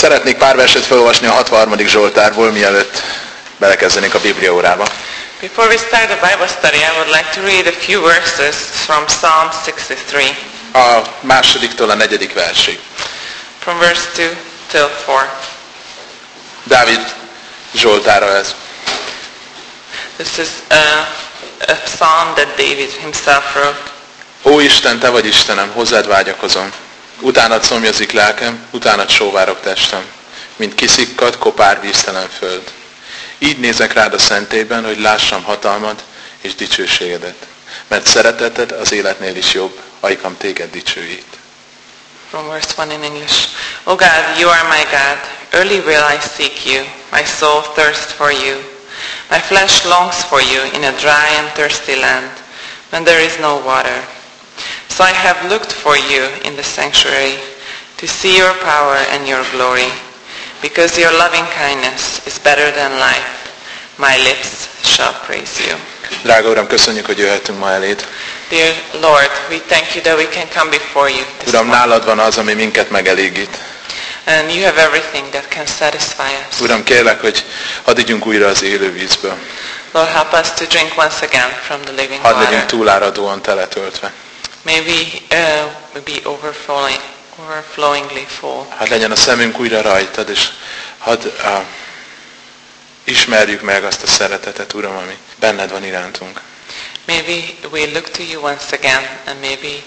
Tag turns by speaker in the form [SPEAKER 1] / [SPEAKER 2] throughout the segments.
[SPEAKER 1] Szeretnék pár verset felolvasni a 63. Zsoltárból, mielőtt belekezdenék a Biblia órába.
[SPEAKER 2] Before we start the Bible study, I would like to read a few verses from Psalm 63,
[SPEAKER 1] A másodiktól a negyedik versig.
[SPEAKER 2] from verse 2 till 4.
[SPEAKER 1] Dávid Zsoltára ez.
[SPEAKER 2] This is uh, a psalm that David himself wrote.
[SPEAKER 1] Ó Isten, Te vagy Istenem, hozzád vágyakozom. Utánad szomjazik lelkem, utánad sóvárok testem, mint kiszikkadt, kopár víztelen föld. Így nézek rád a szentében, hogy lássam hatalmad és dicsőségedet. Mert szereteted az életnél is jobb, ajkam téged dicsőít.
[SPEAKER 2] From verse 1 in English. O God, you are my God. Early will I seek you. My soul thirsts for you. My flesh longs for you in a dry and thirsty land, when there is no water. So I have looked for you in the sanctuary, to see your power and your glory, because your loving kindness is better than life. My lips shall praise you.
[SPEAKER 1] Drága Uram, köszönjük, hogy jöhetünk ma eléd.
[SPEAKER 2] Dear Lord, we thank you that we can come before you this
[SPEAKER 1] Uram,
[SPEAKER 2] morning.
[SPEAKER 1] nálad van az, ami minket megelégít.
[SPEAKER 2] And you have everything that can satisfy us.
[SPEAKER 1] Uram, kérlek, hogy hadd ígyunk újra az élő vízből.
[SPEAKER 2] Lord, help us to drink once again from the living
[SPEAKER 1] Hadd legyünk
[SPEAKER 2] water.
[SPEAKER 1] túláradóan teletöltve.
[SPEAKER 2] May we uh, be overflowing, overflowingly full.
[SPEAKER 1] Hadd legyen a szemünk újra rajtad, és hadd uh, ismerjük meg azt a szeretetet, Uram, ami benned van irántunk.
[SPEAKER 2] Maybe we look to you once again and maybe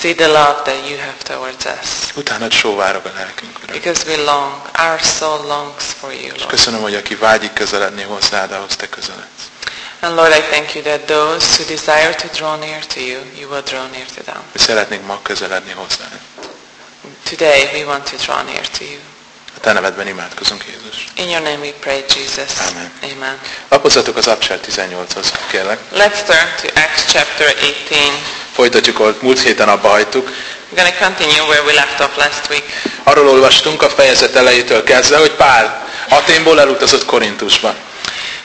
[SPEAKER 2] see the love that you have towards us.
[SPEAKER 1] Utánad sóvárog a lelkünk, Uram.
[SPEAKER 2] Because we long, our soul longs for you,
[SPEAKER 1] És
[SPEAKER 2] Lord.
[SPEAKER 1] köszönöm, hogy aki vágyik közeledni hozzád, ahhoz te közeledsz.
[SPEAKER 2] And Lord, I thank you that those who desire to draw near to you, you will draw near to them.
[SPEAKER 1] Szeretnénk ma közeledni hozzád.
[SPEAKER 2] Today we want to draw near to you.
[SPEAKER 1] A te nevedben imádkozunk, Jézus.
[SPEAKER 2] In your name we pray, Jesus.
[SPEAKER 1] Amen.
[SPEAKER 2] Amen.
[SPEAKER 1] Lapozzatok az Abcsár 18-hoz, kérlek.
[SPEAKER 2] Let's turn to Acts chapter 18.
[SPEAKER 1] Folytatjuk, ahol múlt héten abba hagytuk.
[SPEAKER 2] We're going to continue where we left off last week.
[SPEAKER 1] Arról olvastunk a fejezet elejétől kezdve, hogy Pál Aténból elutazott Korintusba.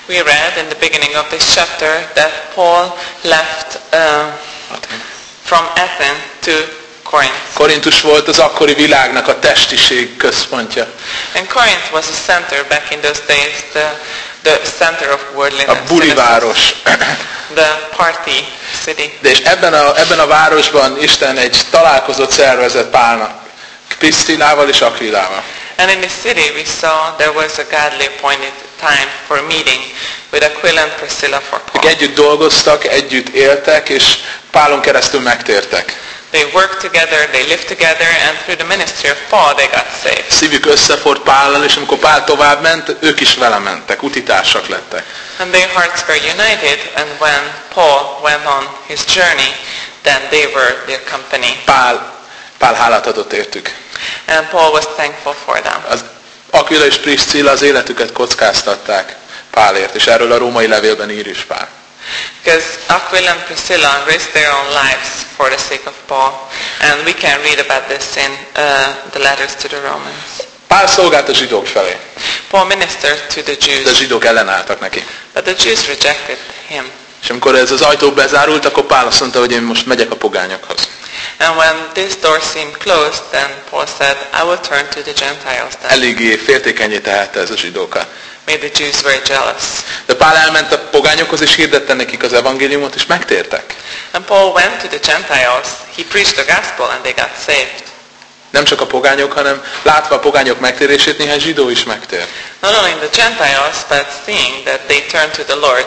[SPEAKER 2] We read in the beginning of this chapter that Paul left uh, from Athens to Corinth.
[SPEAKER 1] Korintus volt az akkori világnak a testiség központja.
[SPEAKER 2] And Corinth was a center back in those days, the, the center of worldliness.
[SPEAKER 1] A buliváros.
[SPEAKER 2] The party city.
[SPEAKER 1] De és ebben a, ebben a városban Isten egy találkozót szervezett Pálnak. Krisztinával és Akvilával.
[SPEAKER 2] And in the city we saw there was a godly appointed time for meeting with Aquila and Priscilla for
[SPEAKER 1] Ők
[SPEAKER 2] Paul.
[SPEAKER 1] együtt dolgoztak, együtt éltek, és Pálon keresztül megtértek.
[SPEAKER 2] They worked together, they lived together, and through the ministry of Paul they got saved.
[SPEAKER 1] Szívük összefort Pállal, és amikor Pál tovább ment, ők is vele mentek, utitársak lettek.
[SPEAKER 2] And their hearts were united, and when Paul went on his journey, then they were their company.
[SPEAKER 1] Pál, Pál hálát adott értük.
[SPEAKER 2] And Paul was thankful for them.
[SPEAKER 1] Az Aquila és Priscilla az életüket kockáztatták Pálért, és erről a római levélben ír is Pál.
[SPEAKER 2] Because Aquila and Priscilla risked their own lives for the sake of Paul. And we can read about this in uh, the letters to the Romans.
[SPEAKER 1] Pál szolgált a zsidók felé,
[SPEAKER 2] Paul ministered to the
[SPEAKER 1] de a
[SPEAKER 2] Jews,
[SPEAKER 1] zsidók ellenálltak neki.
[SPEAKER 2] but the Jews rejected him.
[SPEAKER 1] És amikor ez az ajtó bezárult, akkor Pál azt mondta, hogy én most megyek a pogányokhoz.
[SPEAKER 2] And when this door seemed closed, then Paul said, I will turn to the Gentiles then.
[SPEAKER 1] Eléggé féltékenyé tehette ez a zsidókat.
[SPEAKER 2] Made the Jews very jealous.
[SPEAKER 1] De Pál elment a pogányokhoz, és hirdette nekik az evangéliumot, és megtértek.
[SPEAKER 2] And Paul went to the Gentiles, he preached the gospel and they got saved.
[SPEAKER 1] Nem csak a pogányok, hanem látva a pogányok megtérését, néhány zsidó is megtér.
[SPEAKER 2] Not only the Gentiles, but seeing that they turned to the Lord,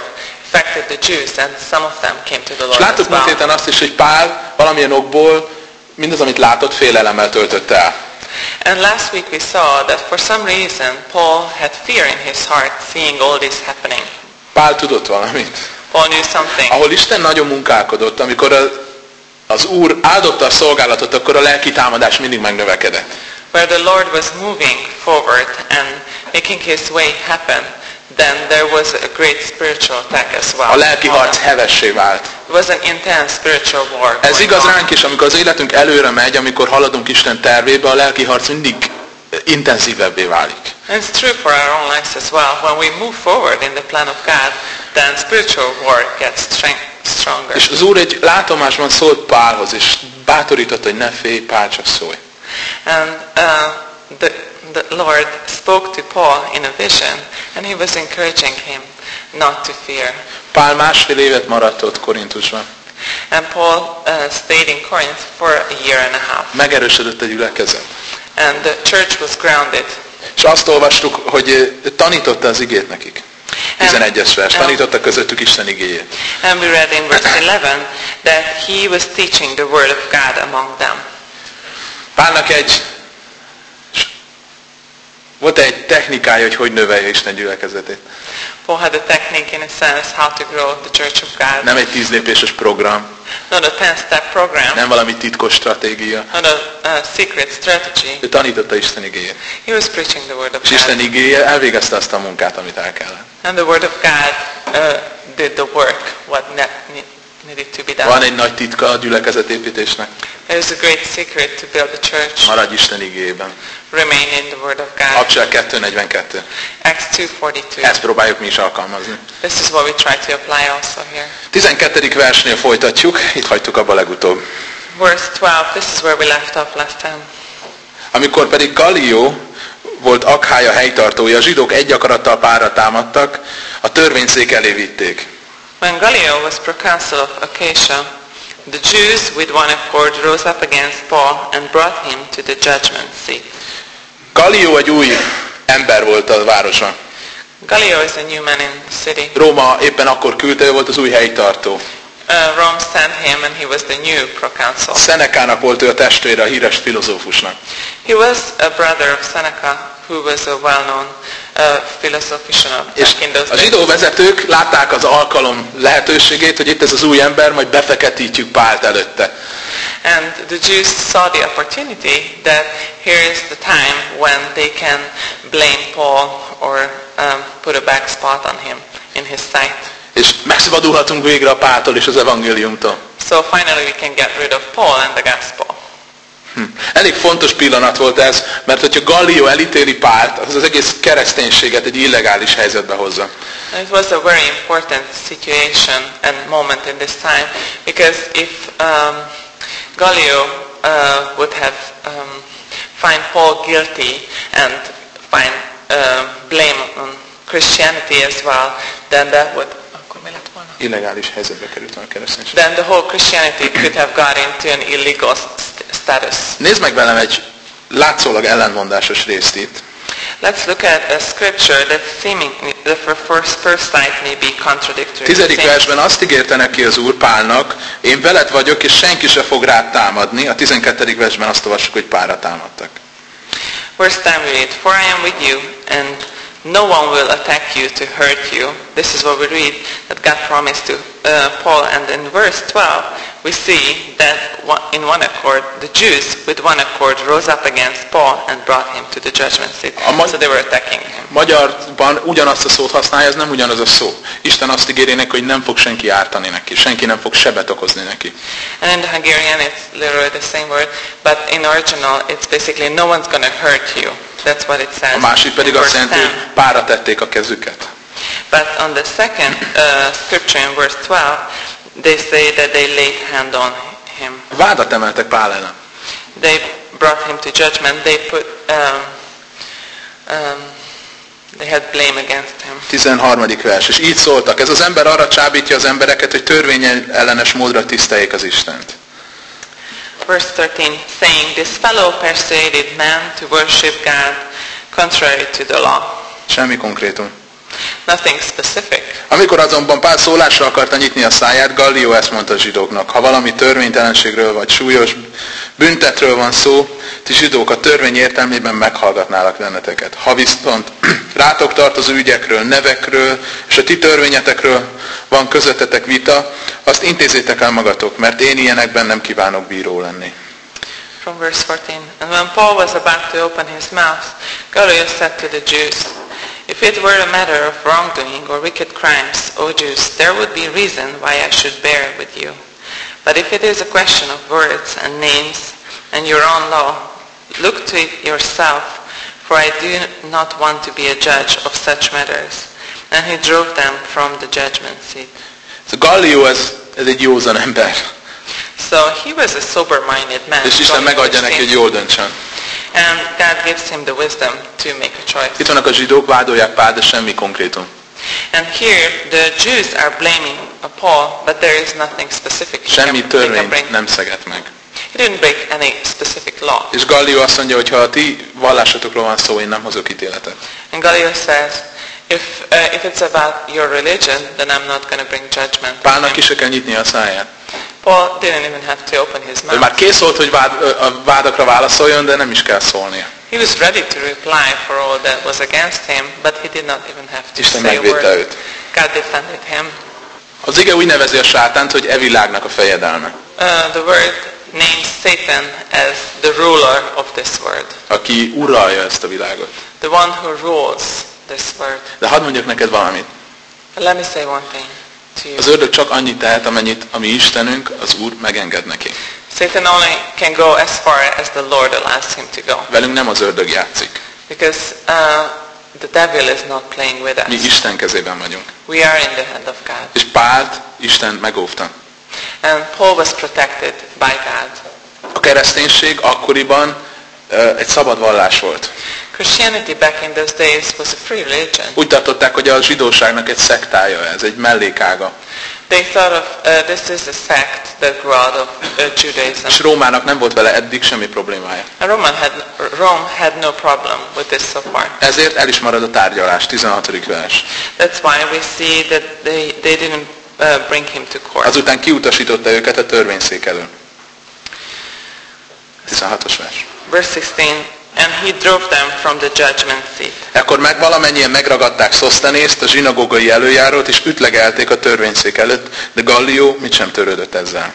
[SPEAKER 2] affected the Jews and some of them came to the
[SPEAKER 1] És
[SPEAKER 2] Lord as
[SPEAKER 1] láttuk múlt héten azt is, hogy Pál valamilyen okból mindaz, amit látott, félelemmel töltötte el.
[SPEAKER 2] And last week we saw that for some reason Paul had fear in his heart seeing all this happening.
[SPEAKER 1] Pál tudott valamit.
[SPEAKER 2] Paul knew something.
[SPEAKER 1] Ahol Isten nagyon munkálkodott, amikor a, az Úr áldotta a szolgálatot, akkor a lelki támadás mindig megnövekedett.
[SPEAKER 2] Where the Lord was moving forward and making his way happen, then there was a great spiritual attack as well.
[SPEAKER 1] A lelki harc hevessé vált.
[SPEAKER 2] It was an intense spiritual war.
[SPEAKER 1] Ez igaz
[SPEAKER 2] on.
[SPEAKER 1] ránk is, amikor az életünk előre megy, amikor haladunk Isten tervébe, a lelki harc mindig intenzívebbé válik.
[SPEAKER 2] And it's true for our own lives as well. When we move forward in the plan of God, then spiritual war gets stronger.
[SPEAKER 1] És az Úr egy látomásban szólt Pálhoz, és bátorított, hogy ne félj, Pál csak szólj.
[SPEAKER 2] And uh, the, the Lord spoke to Paul in a vision, and he was encouraging him not to fear.
[SPEAKER 1] Pál másfél évet maradt ott Korintusban.
[SPEAKER 2] And Paul uh, stayed in Corinth for a year and a half,
[SPEAKER 1] Megerősödött a gyülekezet.
[SPEAKER 2] and the church was grounded.
[SPEAKER 1] És azt olvastuk, hogy ö, tanította az igét nekik. 11-es vers. Tanította közöttük Isten igéjét.
[SPEAKER 2] And we read in verse 11 that he was teaching the word of God among them.
[SPEAKER 1] Pálnak egy volt egy technikája, hogy hogy növelje Isten gyülekezetét.
[SPEAKER 2] Paul had a technique in a sense how to grow the church of God.
[SPEAKER 1] Nem egy tíz lépéses program,
[SPEAKER 2] Not a 10-step program,
[SPEAKER 1] nem valami titkos stratégia.
[SPEAKER 2] not a, a secret strategy.
[SPEAKER 1] Ő tanította Isten igéjét.
[SPEAKER 2] He was preaching the word of
[SPEAKER 1] És Isten igéje elvégezte azt a munkát, amit el kellett.
[SPEAKER 2] And the word of God uh, did the work, what ne-
[SPEAKER 1] Van egy nagy titka a gyülekezetépítésnek.
[SPEAKER 2] There's a great secret to build a church.
[SPEAKER 1] Maradj Isten igéjében.
[SPEAKER 2] Remain in the word of God.
[SPEAKER 1] Habság 2.42.
[SPEAKER 2] Acts 2.42.
[SPEAKER 1] Ezt próbáljuk mi is alkalmazni.
[SPEAKER 2] This is what we try to apply also here.
[SPEAKER 1] 12. versnél folytatjuk, itt hagytuk abba legutóbb.
[SPEAKER 2] Verse 12, this is where we left off last time.
[SPEAKER 1] Amikor pedig Galió volt Akhája helytartója, a zsidók egy akarattal pára támadtak, a törvényszék elé vitték.
[SPEAKER 2] When Gallio was proconsul of Acacia, the Jews with one accord rose up against Paul and brought him to the judgment seat.
[SPEAKER 1] Galió egy új ember volt a városa.
[SPEAKER 2] Gallio is a new man in the city.
[SPEAKER 1] Róma éppen akkor küldte, ő volt az új helytartó.
[SPEAKER 2] Uh, Rome sent him and he was the new proconsul.
[SPEAKER 1] Szenekának volt ő a testvére, a híres filozófusnak.
[SPEAKER 2] He was a brother of Seneca, who was a well-known
[SPEAKER 1] És a zsidó vezetők látták az alkalom lehetőségét, hogy itt ez az új ember, majd befeketítjük Pált előtte.
[SPEAKER 2] And the Jews saw the opportunity that here is the time when they can blame Paul or um, put a back spot on him in his sight.
[SPEAKER 1] És megszabadulhatunk végre a Páltól és az evangéliumtól.
[SPEAKER 2] So finally we can get rid of Paul and the gospel.
[SPEAKER 1] Hm. Elég fontos pillanat volt ez, mert hogyha Gallió elítéli Pált, az az egész kereszténységet egy illegális helyzetbe hozza.
[SPEAKER 2] It was a very important situation and moment in this time because if um, Gallio uh, would have um, find Paul guilty and find uh, blame on Christianity as well, then that would?
[SPEAKER 1] Illegális helyzetbe került a kereszténység.
[SPEAKER 2] then the whole Christianity could have got into an illegal st- status.
[SPEAKER 1] Nézd meg velem egy látszólag ellenmondásos részt itt.
[SPEAKER 2] Let's look at a scripture that seemingly, the fir- first, first sight may be contradictory.
[SPEAKER 1] Tizedik versben azt ígérte neki az Úr Pálnak, én veled vagyok, és senki se fog rád támadni. A 12. versben azt olvassuk, hogy Pálra támadtak.
[SPEAKER 2] Verse 10 we read, For I am with you, and no one will attack you to hurt you. This is what we read that God promised to uh, Paul. And in verse 12, we see that in one accord, the Jews with one accord rose up against Paul and brought him to the judgment seat.
[SPEAKER 1] A ma-
[SPEAKER 2] So they were attacking him.
[SPEAKER 1] Magyarban ugyanazt a szót használja, ez nem ugyanaz a szó. Isten azt ígéri neki, hogy nem fog senki ártani neki, senki nem fog sebet okozni neki.
[SPEAKER 2] And in the Hungarian, it's literally the same word, but in original, it's basically no one's to hurt you. That's what it says.
[SPEAKER 1] A másik pedig azt jelenti,
[SPEAKER 2] 10.
[SPEAKER 1] hogy pára tették a kezüket.
[SPEAKER 2] But on the second uh, scripture in verse 12, they say that they laid hand on him.
[SPEAKER 1] Vádat emeltek Pál ellen.
[SPEAKER 2] They brought him to judgment. They put, um, um, they had blame against him.
[SPEAKER 1] 13. vers. És így szóltak, ez az ember arra csábítja az embereket, hogy törvény ellenes módra tiszteljék az Istent.
[SPEAKER 2] Verse 13, saying, This fellow persuaded man to worship God contrary to the law.
[SPEAKER 1] Semmi konkrétum.
[SPEAKER 2] Nothing specific.
[SPEAKER 1] Amikor azonban Pál szólásra akarta nyitni a száját, Gallió ezt mondta a zsidóknak, ha valami törvénytelenségről vagy súlyos büntetről van szó, ti zsidók a törvény értelmében meghallgatnálak benneteket. Ha viszont rátok tartozó ügyekről, nevekről és a ti törvényetekről van közöttetek vita, azt intézzétek el magatok, mert én ilyenekben nem kívánok bíró lenni.
[SPEAKER 2] From verse 14. And when Paul was about to open his mouth, Gallio said to the Jews, If it were a matter of wrongdoing or wicked crimes, O Jews, there would be reason why I should bear with you. But if it is a question of words and names and your own law, look to it yourself, for I do not want to be a judge of such matters. And he drove them from the judgment seat.
[SPEAKER 1] Ez a Gallió, ez, ez egy józan ember.
[SPEAKER 2] So he was a sober-minded man.
[SPEAKER 1] És Isten megadja neki, hogy jól döntsön.
[SPEAKER 2] And God gives him the wisdom to make a choice.
[SPEAKER 1] Itt vannak a zsidók, vádolják Pál, de semmi konkrétum.
[SPEAKER 2] And here the Jews are blaming Paul, but there is nothing specific
[SPEAKER 1] Semmi törvényt
[SPEAKER 2] bring.
[SPEAKER 1] nem szegett meg.
[SPEAKER 2] He didn't break any specific law.
[SPEAKER 1] És Gallió azt mondja, hogy ha a ti vallásotokról van szó, én nem hozok ítéletet.
[SPEAKER 2] And Gallio says, if, uh, if it's about your religion, then I'm not going to bring judgment.
[SPEAKER 1] Pálnak ki se kell nyitni a száját.
[SPEAKER 2] Paul didn't even have to open his
[SPEAKER 1] Ő
[SPEAKER 2] mouth.
[SPEAKER 1] már kész volt, hogy vád, a vádakra válaszoljon, de nem is kell szólnia.
[SPEAKER 2] He was ready to reply for all that was against him, but he did not even have to
[SPEAKER 1] Isten
[SPEAKER 2] say a word.
[SPEAKER 1] őt.
[SPEAKER 2] God defended him.
[SPEAKER 1] Az ige úgy nevezi a sátánt, hogy e világnak a fejedelme.
[SPEAKER 2] Uh, the word names Satan as the ruler of this world,
[SPEAKER 1] Aki uralja ezt a világot.
[SPEAKER 2] the one who rules this world.
[SPEAKER 1] De hadd mondjak neked valamit.
[SPEAKER 2] Let me say one thing.
[SPEAKER 1] Az ördög csak annyit tehet, amennyit a mi Istenünk, az Úr megenged neki.
[SPEAKER 2] Satan only can go as far as the Lord allows him to go.
[SPEAKER 1] Velünk nem az ördög játszik.
[SPEAKER 2] Because uh, the devil is not playing with
[SPEAKER 1] Mi
[SPEAKER 2] us.
[SPEAKER 1] Isten kezében vagyunk.
[SPEAKER 2] We are in the hand of God.
[SPEAKER 1] És Pált Isten megóvta.
[SPEAKER 2] And Paul was protected by God.
[SPEAKER 1] A kereszténység akkoriban ö, egy szabad vallás volt.
[SPEAKER 2] Christianity back in those days was a free religion.
[SPEAKER 1] Úgy tartották, hogy a zsidóságnak egy szektája ez, egy mellékága.
[SPEAKER 2] They thought of uh, this is a sect that grew out of uh, Judaism.
[SPEAKER 1] És Rómának nem volt vele eddig semmi problémája.
[SPEAKER 2] And Roman had, Rome had no problem with this so far.
[SPEAKER 1] Ezért el is marad a tárgyalás, 16. vers.
[SPEAKER 2] That's why we see that they, they didn't uh, bring him to court.
[SPEAKER 1] Azután kiutasította őket a törvényszék elől. 16-os vers.
[SPEAKER 2] Verse 16, and he drove them from the judgment seat.
[SPEAKER 1] Ekkor meg valamennyien megragadták Szosztenészt, a zsinagógai előjárót, és ütlegelték a törvényszék előtt, de Gallió mit sem törődött ezzel.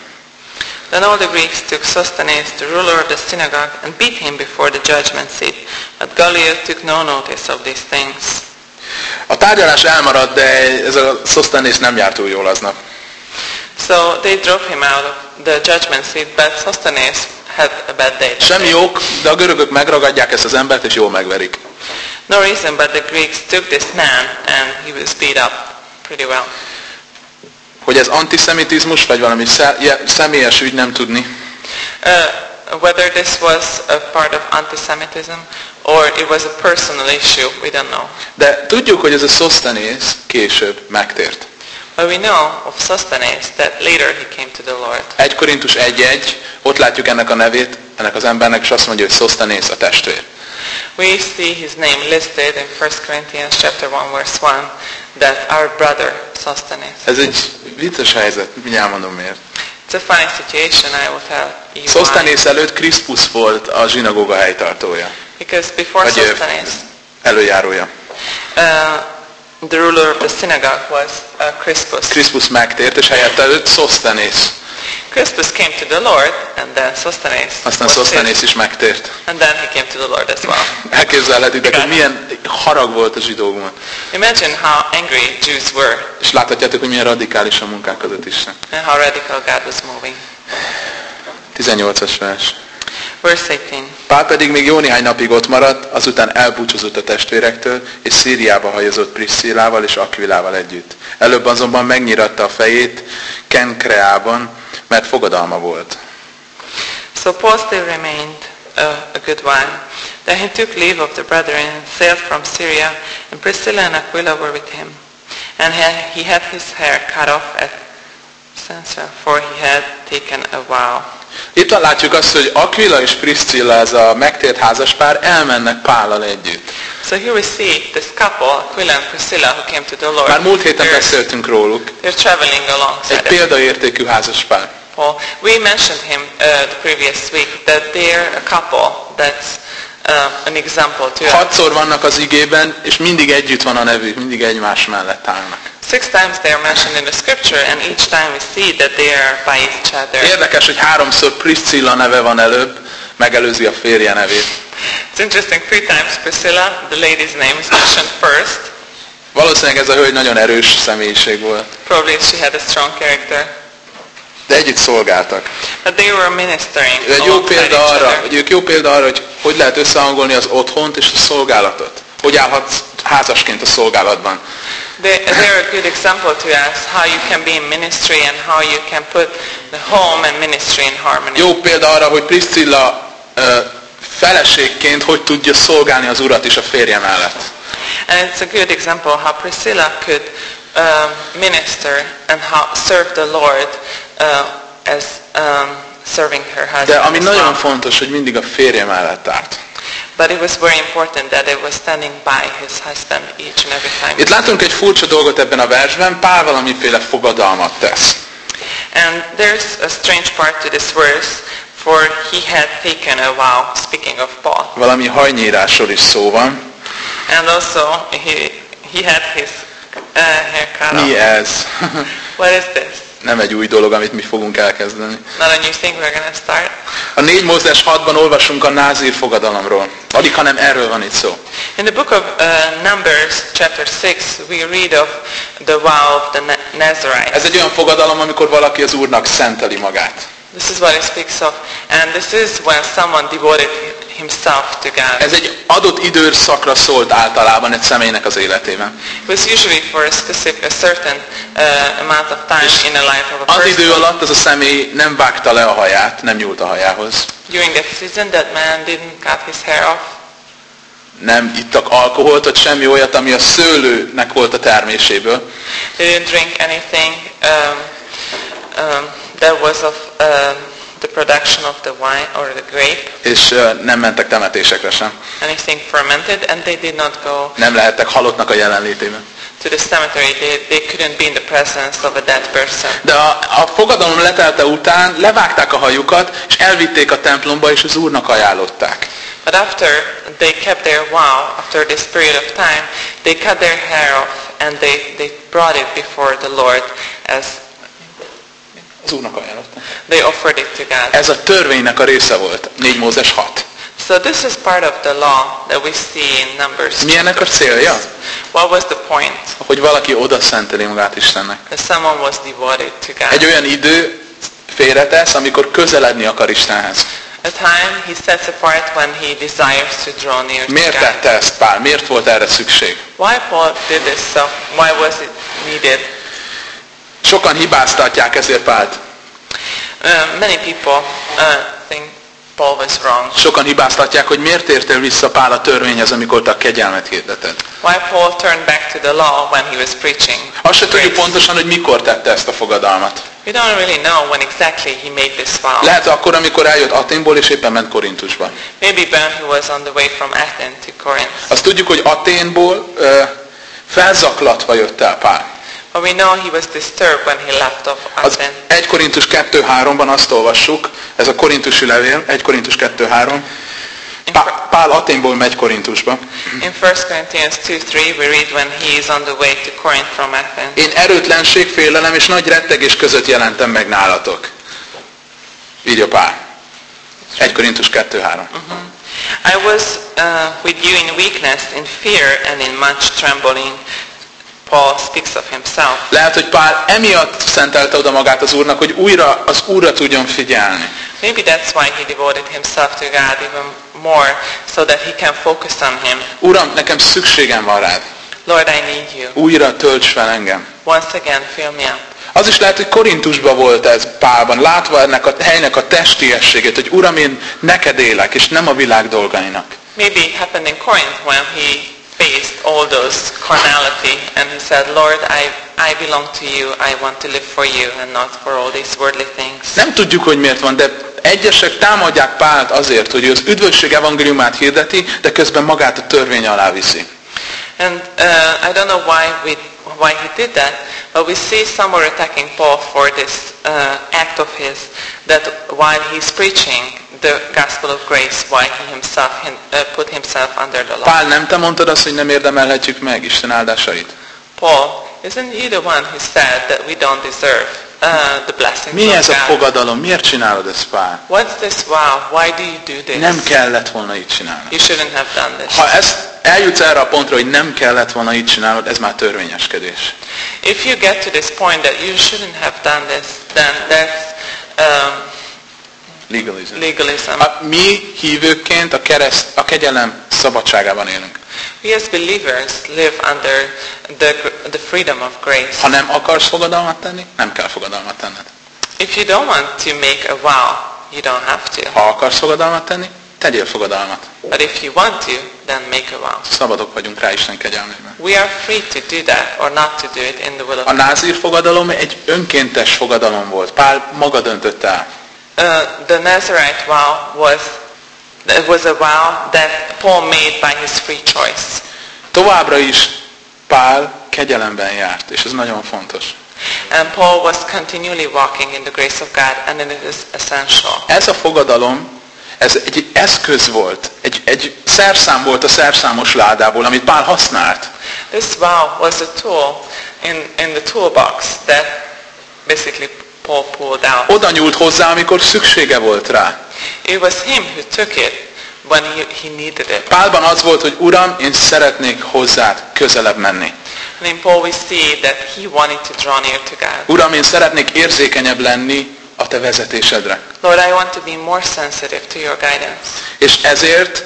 [SPEAKER 2] Then all the Greeks took Sosthenes, the ruler of the synagogue, and beat him before the judgment seat. But Gallio took no notice of these things.
[SPEAKER 1] A tárgyalás elmaradt, de ez a Szosztenész nem járt túl jól aznap.
[SPEAKER 2] So they drove him out of the judgment seat, but Sosthenes had a bad day. that
[SPEAKER 1] Semmi
[SPEAKER 2] day.
[SPEAKER 1] ok, de a görögök megragadják ezt az embert, és jól megverik.
[SPEAKER 2] No reason, but the Greeks took this man, and he was beat up pretty well.
[SPEAKER 1] Hogy ez antiszemitizmus, vagy valami személyes ügy, nem tudni.
[SPEAKER 2] Uh, whether this was a part of anti-Semitism or it was a personal issue, we don't know.
[SPEAKER 1] De tudjuk, hogy ez a Szosztenész később megtért.
[SPEAKER 2] But we know of Sosthenes that later he came to the Lord.
[SPEAKER 1] 1 Korintus 1.1, ott látjuk ennek a nevét, ennek az embernek, és azt mondja, hogy Szosztenész a testvér.
[SPEAKER 2] We see his name listed in 1 Corinthians chapter 1 verse 1 that our brother Sosthenes.
[SPEAKER 1] Ez egy vicces helyzet, mindjárt mondom miért.
[SPEAKER 2] It's a funny situation, I will tell you.
[SPEAKER 1] Szosztenész előtt Krisztus volt a zsinagóga helytartója,
[SPEAKER 2] Because before
[SPEAKER 1] Vagy,
[SPEAKER 2] Sosthenes,
[SPEAKER 1] előjárója.
[SPEAKER 2] uh, the ruler of the synagogue was uh, Crispus.
[SPEAKER 1] Krisztus megtért, és helyette előtt Szosztenész.
[SPEAKER 2] Crispus came to the Lord, and then Sosthenes
[SPEAKER 1] Aztán
[SPEAKER 2] his,
[SPEAKER 1] is megtért.
[SPEAKER 2] and then he came to the Lord as well.
[SPEAKER 1] Elképzelhetitek, hogy milyen harag volt a zsidókban.
[SPEAKER 2] Imagine how angry Jews were
[SPEAKER 1] És láthatjátok, hogy milyen radikális a munkálkodott Isten.
[SPEAKER 2] and how radical God was moving.
[SPEAKER 1] 18-as vers.
[SPEAKER 2] Verse 18.
[SPEAKER 1] Pál pedig még jó néhány napig ott maradt, azután elbúcsúzott a testvérektől, és Szíriába hajozott Priscillával és Akvilával együtt. Előbb azonban megnyiratta a fejét Kenkreában, mert fogadalma volt.
[SPEAKER 2] So Paul still remained uh, a good while. Then he took leave of the brethren and sailed from Syria, and Priscilla and Aquila were with him. And he had his hair cut off at Censored, for he had taken a vow.
[SPEAKER 1] Itt látjuk azt, hogy Aquila és Priscilla, ez a megtért házaspár, elmennek Pállal együtt.
[SPEAKER 2] So here we see this couple, Aquila and Priscilla, who came to the Lord.
[SPEAKER 1] Már múlt héten
[SPEAKER 2] They're,
[SPEAKER 1] beszéltünk róluk.
[SPEAKER 2] they're traveling alongside
[SPEAKER 1] Egy példaértékű házaspár.
[SPEAKER 2] Paul. We mentioned him uh, the previous week, that they're a couple that's uh, an example to us.
[SPEAKER 1] Hatszor vannak az igében, és mindig együtt van a nevük, mindig egymás mellett állnak.
[SPEAKER 2] Six times they are mentioned in the scripture, and each time we see that they are by each other.
[SPEAKER 1] Érdekes, hogy háromszor Priscilla neve van előbb, megelőzi a férje nevét.
[SPEAKER 2] It's interesting, three times Priscilla, the lady's name is mentioned first.
[SPEAKER 1] Valószínűleg ez a hölgy nagyon erős személyiség volt.
[SPEAKER 2] Probably she had a strong character.
[SPEAKER 1] De együtt szolgáltak.
[SPEAKER 2] But they were ministering
[SPEAKER 1] Ez egy jó példa arra, hogy ők jó példa arra, hogy hogy lehet összehangolni az otthont és a szolgálatot. Hogy állhatsz házasként a szolgálatban.
[SPEAKER 2] They, they're a good example to us how you can be in ministry and how you can put the home and ministry in harmony.
[SPEAKER 1] Jó példa arra, hogy Priscilla ö, feleségként hogy tudja szolgálni az urat is a férje mellett.
[SPEAKER 2] And it's a good example how Priscilla could um, minister and how serve the Lord uh, as um, serving her husband.
[SPEAKER 1] De ami nagyon fontos, hogy mindig a férje mellett állt.
[SPEAKER 2] But it was very important that it was standing by his husband each and every time.
[SPEAKER 1] Itt látunk egy furcsa dolgot ebben a versben, Pál valamiféle fogadalmat tesz.
[SPEAKER 2] And there's a strange part to this verse, for he had taken a vow, speaking of Paul.
[SPEAKER 1] Valami hajnyírásról is szó van.
[SPEAKER 2] And also, he, he had his uh, hair cut
[SPEAKER 1] Mi
[SPEAKER 2] off.
[SPEAKER 1] ez?
[SPEAKER 2] What is this?
[SPEAKER 1] Nem egy új dolog, amit mi fogunk elkezdeni.
[SPEAKER 2] Not a new thing we're to start?
[SPEAKER 1] A 4 Mózes 6-ban olvasunk a názír fogadalomról. Alig, hanem erről van itt szó.
[SPEAKER 2] In the book of uh, Numbers, chapter 6, we read of the vow of the Na- Nazarites.
[SPEAKER 1] Ez egy olyan fogadalom, amikor valaki az Úrnak szenteli magát.
[SPEAKER 2] This is what it speaks of. And this is when someone devoted himself to God.
[SPEAKER 1] Ez egy adott időszakra szólt általában egy személynek az életében.
[SPEAKER 2] It was usually for a specific, a certain uh, amount of time in the life of a
[SPEAKER 1] Az idő
[SPEAKER 2] person.
[SPEAKER 1] alatt az a személy nem vágta le a haját, nem nyúlt a hajához.
[SPEAKER 2] During that season, that man didn't cut his hair off.
[SPEAKER 1] Nem ittak alkoholt, vagy semmi olyat, ami a szőlőnek volt a terméséből.
[SPEAKER 2] They didn't drink anything um, um, that was of um, the production of the wine or the grape,
[SPEAKER 1] És ö, nem mentek temetésekre sem.
[SPEAKER 2] anything fermented, and they did not go
[SPEAKER 1] Nem lehettek halottnak a jelenlétében.
[SPEAKER 2] to the cemetery. They, they couldn't be in the presence of a dead person.
[SPEAKER 1] De a, a fogadalom letelte után levágták a hajukat, és elvitték a templomba, és az Úrnak ajánlották.
[SPEAKER 2] But after they kept their vow, after this period of time, they cut their hair off and they, they brought it before the Lord as
[SPEAKER 1] Az Úrnak ajánlották.
[SPEAKER 2] they offered it to God.
[SPEAKER 1] Ez a törvénynek a része volt. 4 Mózes 6.
[SPEAKER 2] So this is part of the law that we see in Numbers.
[SPEAKER 1] Milyennek a célja?
[SPEAKER 2] What was the point?
[SPEAKER 1] Hogy valaki oda szenteli magát Istennek.
[SPEAKER 2] That someone was devoted to God.
[SPEAKER 1] Egy olyan idő félretesz, amikor közeledni akar Istenhez.
[SPEAKER 2] A time he sets apart when he desires to draw near to
[SPEAKER 1] Miért
[SPEAKER 2] God.
[SPEAKER 1] tette ezt Pál? Miért volt erre szükség?
[SPEAKER 2] Why Paul did this so? Why was it needed?
[SPEAKER 1] Sokan hibáztatják ezért Pált.
[SPEAKER 2] Uh, many people uh, think Paul was wrong.
[SPEAKER 1] Sokan hibáztatják, hogy miért tértél vissza Pál a törvényhez, amikor te a kegyelmet hirdeted.
[SPEAKER 2] Why Paul turned back to the law when he was preaching.
[SPEAKER 1] Azt se tudjuk pontosan, hogy mikor tette ezt a fogadalmat.
[SPEAKER 2] We don't really know when exactly he made this vow.
[SPEAKER 1] Lehet akkor, amikor eljött Aténból, és éppen ment Korintusba.
[SPEAKER 2] Maybe when he was on the way from Athens to Corinth.
[SPEAKER 1] Azt tudjuk, hogy Aténból ö, felzaklatva jött el Pál.
[SPEAKER 2] But we know he was disturbed when he left of
[SPEAKER 1] Az
[SPEAKER 2] Athens.
[SPEAKER 1] 1 Korintus 2.3-ban azt olvassuk, ez a korintusi levél, 1 Korintus 2.3, Pá- Pál Aténból megy Korintusba.
[SPEAKER 2] In 1 Corinthians 2.3 we read when he is on the way to Corinth from Athens.
[SPEAKER 1] Én erőtlenség, félelem és nagy rettegés között jelentem meg nálatok. Írja Pál. 1 Korintus 2.3.
[SPEAKER 2] I was uh, with you in weakness, in fear, and in much trembling. Paul speaks of himself.
[SPEAKER 1] Lehet, hogy Pál emiatt szentelte oda magát az Úrnak, hogy újra az Úrra tudjon figyelni.
[SPEAKER 2] Maybe that's why he devoted himself to God even more, so that he can focus on him.
[SPEAKER 1] Uram, nekem szükségem van rád.
[SPEAKER 2] Lord, I need you.
[SPEAKER 1] Újra tölts fel engem.
[SPEAKER 2] Once again, fill me up.
[SPEAKER 1] Az is lehet, hogy Korintusban volt ez Pálban, látva ennek a helynek a testiességét, hogy Uram, én neked élek, és nem a világ dolgainak.
[SPEAKER 2] Maybe it happened in Corinth when he faced all those carnality and he said, Lord, I, I belong to you. I want to live for you and not for all these worldly things.
[SPEAKER 1] Nem tudjuk, hogy miért van, de egyesek támadják Pált azért, hogy ő az üdvösség evangéliumát hirdeti, de közben magát a törvény alá viszi.
[SPEAKER 2] And uh, I don't know why we why he did that, but we see some were attacking Paul for this uh, act of his, that while he's preaching the gospel of grace, why he himself him, uh, put himself under the law.
[SPEAKER 1] Pál, nem te mondtad azt, hogy nem érdemelhetjük meg Isten áldásait?
[SPEAKER 2] Paul, isn't he the one who said that we don't deserve uh, the blessings
[SPEAKER 1] Mi
[SPEAKER 2] of
[SPEAKER 1] ez a fogadalom? Miért csinálod ezt, Pál?
[SPEAKER 2] What's this vow? Why do you do this?
[SPEAKER 1] Nem kellett volna így csinálni.
[SPEAKER 2] You shouldn't have done this.
[SPEAKER 1] Ha ezt eljutsz erre a pontra, hogy nem kellett volna így csinálod, ez már törvényeskedés.
[SPEAKER 2] If you get to this point that you shouldn't have done this, then that's um,
[SPEAKER 1] Legalism.
[SPEAKER 2] legalism.
[SPEAKER 1] A, mi hívőkként a, kereszt, a kegyelem szabadságában élünk.
[SPEAKER 2] We as believers live under the, the freedom of grace.
[SPEAKER 1] Ha nem akarsz fogadalmat tenni, nem kell fogadalmat tenned.
[SPEAKER 2] If you don't want to make a vow, you don't have to.
[SPEAKER 1] Ha akarsz fogadalmat tenni, tegyél fogadalmat.
[SPEAKER 2] But if you want to, then make a vow.
[SPEAKER 1] Szabadok vagyunk rá Isten kegyelmében.
[SPEAKER 2] We are free to do that or not to do it in the will of
[SPEAKER 1] A názír fogadalom egy önkéntes fogadalom volt. Pál maga döntött el.
[SPEAKER 2] Uh, the Nazarite vow was was a vow that Paul made by his free choice.
[SPEAKER 1] Továbbra is Pál kegyelemben járt, és ez nagyon fontos.
[SPEAKER 2] And Paul was continually walking in the grace of God, and it is essential.
[SPEAKER 1] Ez a fogadalom, ez egy eszköz volt, egy, egy szerszám volt a szerszámos ládából, amit Pál használt.
[SPEAKER 2] This vow was a tool in, in the toolbox that basically Paul pulled out.
[SPEAKER 1] Oda nyúlt hozzá, amikor szüksége volt rá.
[SPEAKER 2] It was him who took it when he, he needed it.
[SPEAKER 1] Pálban az volt, hogy Uram, én szeretnék hozzád közelebb menni.
[SPEAKER 2] And in Paul we see that he wanted to draw near to God.
[SPEAKER 1] Uram, én szeretnék érzékenyebb lenni a te vezetésedre.
[SPEAKER 2] Lord, I want to be more sensitive to your guidance.
[SPEAKER 1] És ezért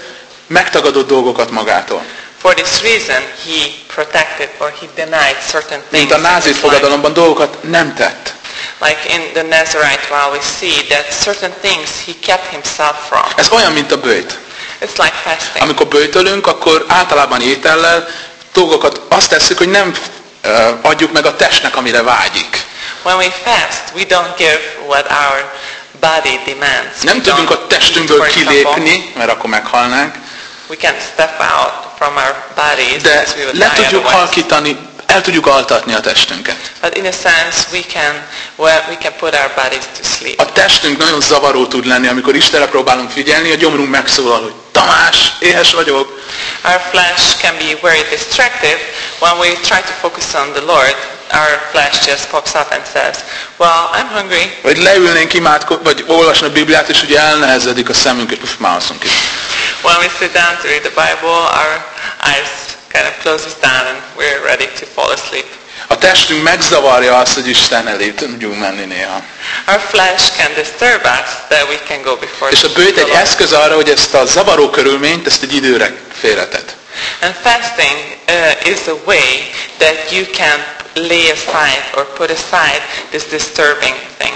[SPEAKER 1] megtagadott dolgokat magától.
[SPEAKER 2] For this reason, he protected or he denied certain things.
[SPEAKER 1] Mint a
[SPEAKER 2] life.
[SPEAKER 1] fogadalomban dolgokat nem tett.
[SPEAKER 2] Like in the Nazarite vow, we see that certain things he kept himself from.
[SPEAKER 1] Ez olyan, mint a bőjt.
[SPEAKER 2] It's like fasting.
[SPEAKER 1] Amikor bőjtölünk, akkor általában étellel dolgokat azt tesszük, hogy nem ö, adjuk meg a testnek, amire vágyik.
[SPEAKER 2] When we fast, we don't give what our body demands.
[SPEAKER 1] Nem
[SPEAKER 2] We
[SPEAKER 1] tudunk a testünkből kilépni, mert akkor meghalnánk,
[SPEAKER 2] We can step out from our bodies
[SPEAKER 1] de
[SPEAKER 2] we would
[SPEAKER 1] le
[SPEAKER 2] die
[SPEAKER 1] tudjuk
[SPEAKER 2] otherwise.
[SPEAKER 1] halkítani, el tudjuk altatni a testünket.
[SPEAKER 2] But in a sense, we can, well, we can put our bodies to sleep.
[SPEAKER 1] A testünk nagyon zavaró tud lenni, amikor Istenre próbálunk figyelni, a gyomrunk megszólal, hogy Tamás, éhes vagyok.
[SPEAKER 2] Our flesh can be very destructive. When we try to focus on the Lord, our flesh just pops up and says, well, I'm hungry.
[SPEAKER 1] Vagy leülnénk imádkozni, vagy olvasni a Bibliát, és ugye elnehezedik a szemünk, és puf, már alszunk is.
[SPEAKER 2] When we sit down to read the Bible, our eyes closes down and we're ready to fall asleep.
[SPEAKER 1] A testünk megzavarja azt, hogy Isten elé tudjunk menni néha.
[SPEAKER 2] Our flesh can disturb us that we can go before
[SPEAKER 1] És a bőjt
[SPEAKER 2] the
[SPEAKER 1] egy eszköz arra, hogy ezt a zavaró körülményt, ezt egy időre félretet.
[SPEAKER 2] And fasting uh, is a way that you can lay aside or put aside this disturbing thing.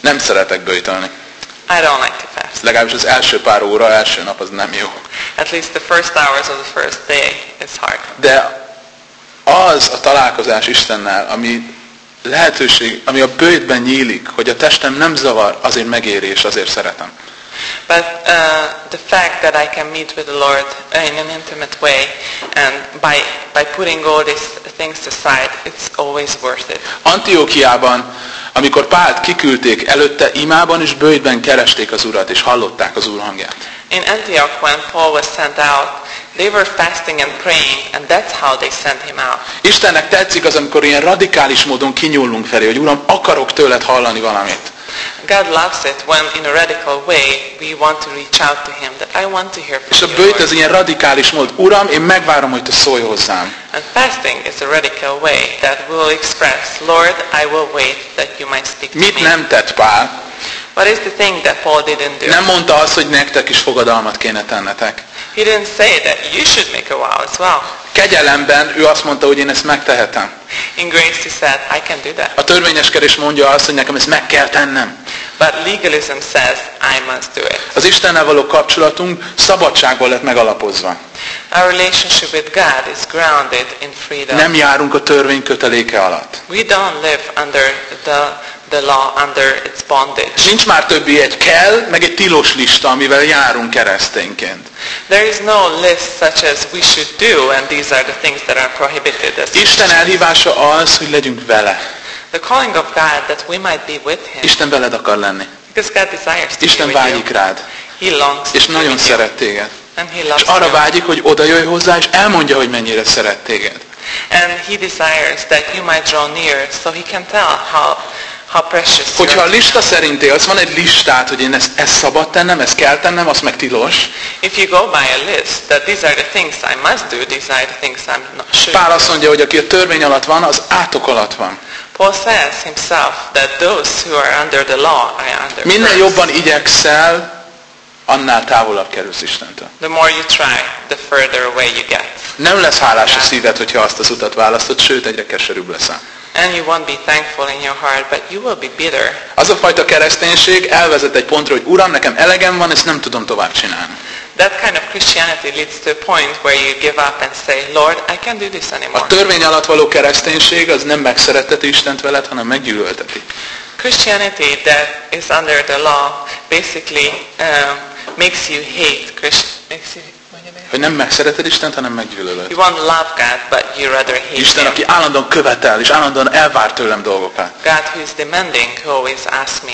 [SPEAKER 1] Nem szeretek bőjtölni.
[SPEAKER 2] I don't like to fast.
[SPEAKER 1] Legalábbis az első pár óra, első nap az nem jó.
[SPEAKER 2] At least the first hours of the first day is hard.
[SPEAKER 1] De az a találkozás Istennel, ami lehetőség, ami a bőjtben nyílik, hogy a testem nem zavar, azért megéri, és azért szeretem.
[SPEAKER 2] But uh, the fact that I can meet with the Lord in an intimate way and by, by putting all these things aside, it's always worth it.
[SPEAKER 1] Antiókiában, amikor Pált kiküldték, előtte imában és bőjtben keresték az Urat, és hallották az Úr hangját.
[SPEAKER 2] In Antioch, when Paul was sent out, they were fasting and praying, and that's how they sent him out.
[SPEAKER 1] Istennek tetszik az, amikor ilyen radikális módon kinyúlunk felé, hogy Uram, akarok tőled hallani valamit.
[SPEAKER 2] God loves it when in a radical way we want to reach out to him, that I want to hear
[SPEAKER 1] És
[SPEAKER 2] from
[SPEAKER 1] a
[SPEAKER 2] you.
[SPEAKER 1] bőjt az ilyen radikális mód. Uram, én megvárom, hogy te szólj hozzám.
[SPEAKER 2] And fasting is a radical way that will express, Lord, I will wait that you might speak to
[SPEAKER 1] Mit
[SPEAKER 2] me.
[SPEAKER 1] nem tett Pál?
[SPEAKER 2] What is the thing that Paul didn't do?
[SPEAKER 1] Nem mondta azt, hogy nektek is fogadalmat kéne tennetek.
[SPEAKER 2] He didn't say that you should make a vow as well.
[SPEAKER 1] Kegyelemben ő azt mondta, hogy én ezt megtehetem.
[SPEAKER 2] In grace he said, I can do that.
[SPEAKER 1] A törvényeskedés mondja azt, hogy nekem ezt meg kell tennem.
[SPEAKER 2] But legalism says, I must do it.
[SPEAKER 1] Az Istennel való kapcsolatunk szabadságban lett megalapozva.
[SPEAKER 2] Our relationship with God is grounded in freedom.
[SPEAKER 1] Nem járunk a törvény köteléke alatt.
[SPEAKER 2] We don't live under the, the law, under its bondage.
[SPEAKER 1] Nincs már többi egy kell, meg egy tilos lista, amivel járunk keresztényként.
[SPEAKER 2] There is no list such as we should do, and these are the things that are prohibited. As
[SPEAKER 1] Isten elhívása az, hogy legyünk vele.
[SPEAKER 2] the calling of God that we might be with Him,
[SPEAKER 1] Isten veled akar lenni.
[SPEAKER 2] because God desires to
[SPEAKER 1] Isten
[SPEAKER 2] be with
[SPEAKER 1] vágyik
[SPEAKER 2] you.
[SPEAKER 1] rád.
[SPEAKER 2] He longs
[SPEAKER 1] És
[SPEAKER 2] to
[SPEAKER 1] nagyon
[SPEAKER 2] you,
[SPEAKER 1] szeret téged.
[SPEAKER 2] and He loves
[SPEAKER 1] És arra
[SPEAKER 2] you.
[SPEAKER 1] vágyik, hogy oda jöjj hozzá, és elmondja, hogy mennyire szeret téged.
[SPEAKER 2] And He desires that you might draw near, so He can tell how
[SPEAKER 1] Hogyha a lista szerint élsz, van egy listát, hogy én ezt, ezt szabad tennem, ezt kell tennem, azt meg tilos.
[SPEAKER 2] If you go by a list that these are the things I must do, these are the things I'm not should
[SPEAKER 1] Pál azt mondja, hogy aki a törvény alatt van, az átok alatt van.
[SPEAKER 2] Paul says himself that those who are under the law are under
[SPEAKER 1] Minél jobban igyekszel, annál távolabb kerülsz Istentől.
[SPEAKER 2] The more you try, the further away you get.
[SPEAKER 1] Nem lesz hálás a szíved, hogyha azt az utat választod, sőt, egyre keserűbb leszel.
[SPEAKER 2] And you won't be thankful in your heart, but you will be bitter.
[SPEAKER 1] Az a fajta kereszténység elvezet egy pontra, hogy Uram, nekem elegem van, ezt nem tudom tovább csinálni.
[SPEAKER 2] That kind of Christianity leads to a point where you give up and say, Lord, I can't do this anymore.
[SPEAKER 1] A törvény alatt való kereszténység az nem megszeretteti Istent veled, hanem meggyűlölteti.
[SPEAKER 2] Christianity that is under the law basically um, makes you hate Christ makes you
[SPEAKER 1] Hogy nem megszereted Istent, hanem meggyűlölöd.
[SPEAKER 2] you want to love God, but you rather hate
[SPEAKER 1] Isten,
[SPEAKER 2] Him.
[SPEAKER 1] aki állandóan követel, és állandóan elvár tőlem dolgokat.
[SPEAKER 2] God who is demanding, who always asks me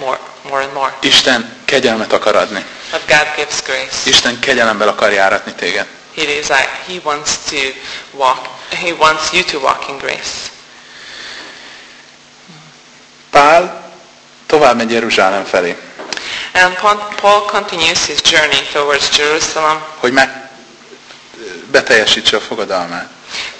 [SPEAKER 2] more, more and more.
[SPEAKER 1] Isten kegyelmet akar adni.
[SPEAKER 2] But God gives grace.
[SPEAKER 1] Isten kegyelembel akar járatni téged.
[SPEAKER 2] He desire, He wants to walk. He wants you to walk in grace.
[SPEAKER 1] Pál tovább megy Jeruzsálem felé,
[SPEAKER 2] And Paul continues his journey towards Jerusalem
[SPEAKER 1] hogy meg beteljesítse a fogadalmát.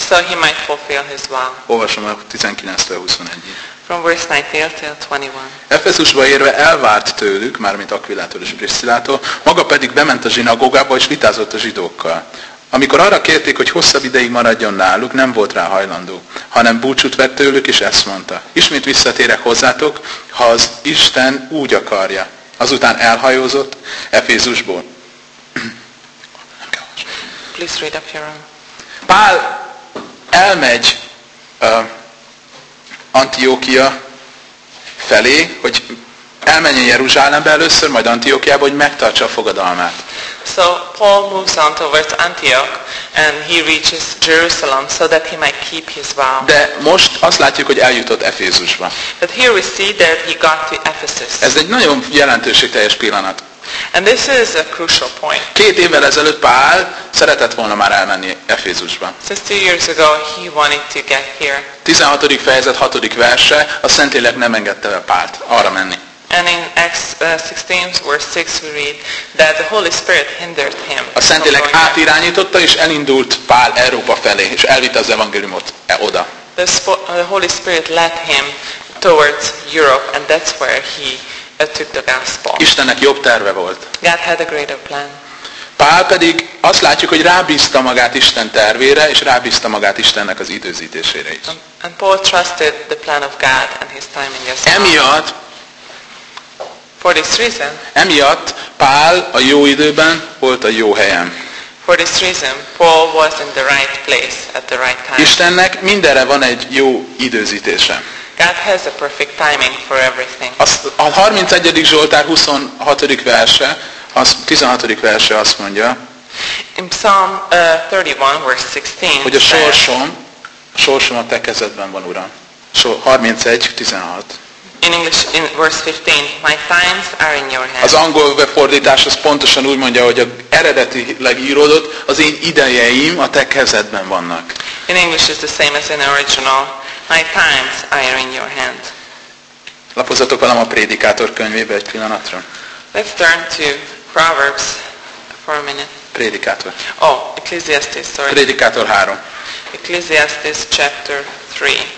[SPEAKER 2] so he might fulfill his vow.
[SPEAKER 1] Olvasom a 19-től 21-ig.
[SPEAKER 2] From verse 19 till 21.
[SPEAKER 1] Efeszusba érve elvárt tőlük, mármint Akvilától és Priscilától, maga pedig bement a zsinagógába és vitázott a zsidókkal. Amikor arra kérték, hogy hosszabb ideig maradjon náluk, nem volt rá hajlandó, hanem búcsút vett tőlük, és ezt mondta. Ismét visszatérek hozzátok, ha az Isten úgy akarja. Azután elhajózott Efézusból.
[SPEAKER 2] Please read up your own.
[SPEAKER 1] Pál elmegy uh, Antiókia felé, hogy elmenjen Jeruzsálembe először, majd Antiókiába, hogy megtartsa a fogadalmát.
[SPEAKER 2] So Paul moves on towards Antioch and he reaches Jerusalem so that he might keep his vow.
[SPEAKER 1] De most azt látjuk, hogy eljutott Efézusba.
[SPEAKER 2] But here we see that he got to Ephesus.
[SPEAKER 1] Ez egy nagyon jelentőségteljes pillanat.
[SPEAKER 2] And this is a crucial point.
[SPEAKER 1] Két évvel ezelőtt Pál szeretett volna már elmenni Efézusba.
[SPEAKER 2] Since two years ago, he wanted to get here.
[SPEAKER 1] 16. fejezet 6. verse, a Szentlélek nem engedte Pált arra menni.
[SPEAKER 2] And in Acts uh, 16, verse 6, we read that the Holy Spirit hindered him.
[SPEAKER 1] A Szentlélek átirányította, és elindult Pál Európa felé, és elvitte az evangéliumot e- oda.
[SPEAKER 2] The, uh, the Holy Spirit led him towards Europe, and that's where he uh, took the gospel.
[SPEAKER 1] Istennek jobb terve volt.
[SPEAKER 2] God had a greater plan.
[SPEAKER 1] Pál pedig azt látjuk, hogy rábízta magát Isten tervére, és rábízta magát Istennek az időzítésére is.
[SPEAKER 2] And Paul trusted the plan of God and his timing as well.
[SPEAKER 1] Emiatt,
[SPEAKER 2] For this reason,
[SPEAKER 1] emiatt Pál a jó időben volt a jó helyen.
[SPEAKER 2] for this reason, Paul was in the right place at the right time.
[SPEAKER 1] Istennek mindenre van egy jó időzítése.
[SPEAKER 2] God has a perfect timing for everything.
[SPEAKER 1] Azt, a 31. Zsoltár 26. verse, az, 16. verse azt mondja,
[SPEAKER 2] In Psalm uh, 31, verse 16,
[SPEAKER 1] hogy a sorsom, a sorsom a te kezedben van, Uram. So, 31, 16.
[SPEAKER 2] in English, in verse 15, my times are in your hands.
[SPEAKER 1] Az angol befordítás az pontosan úgy mondja, hogy a eredetileg íródott, az én idejeim a te kezedben vannak.
[SPEAKER 2] In English, it's the same as in original. My times are in your hands.
[SPEAKER 1] Lapozzatok velem a Prédikátor könyvébe egy pillanatra.
[SPEAKER 2] Let's turn to Proverbs for a minute.
[SPEAKER 1] Prédikátor.
[SPEAKER 2] Oh, Ecclesiastes, sorry.
[SPEAKER 1] Prédikátor 3.
[SPEAKER 2] Ecclesiastes chapter 3.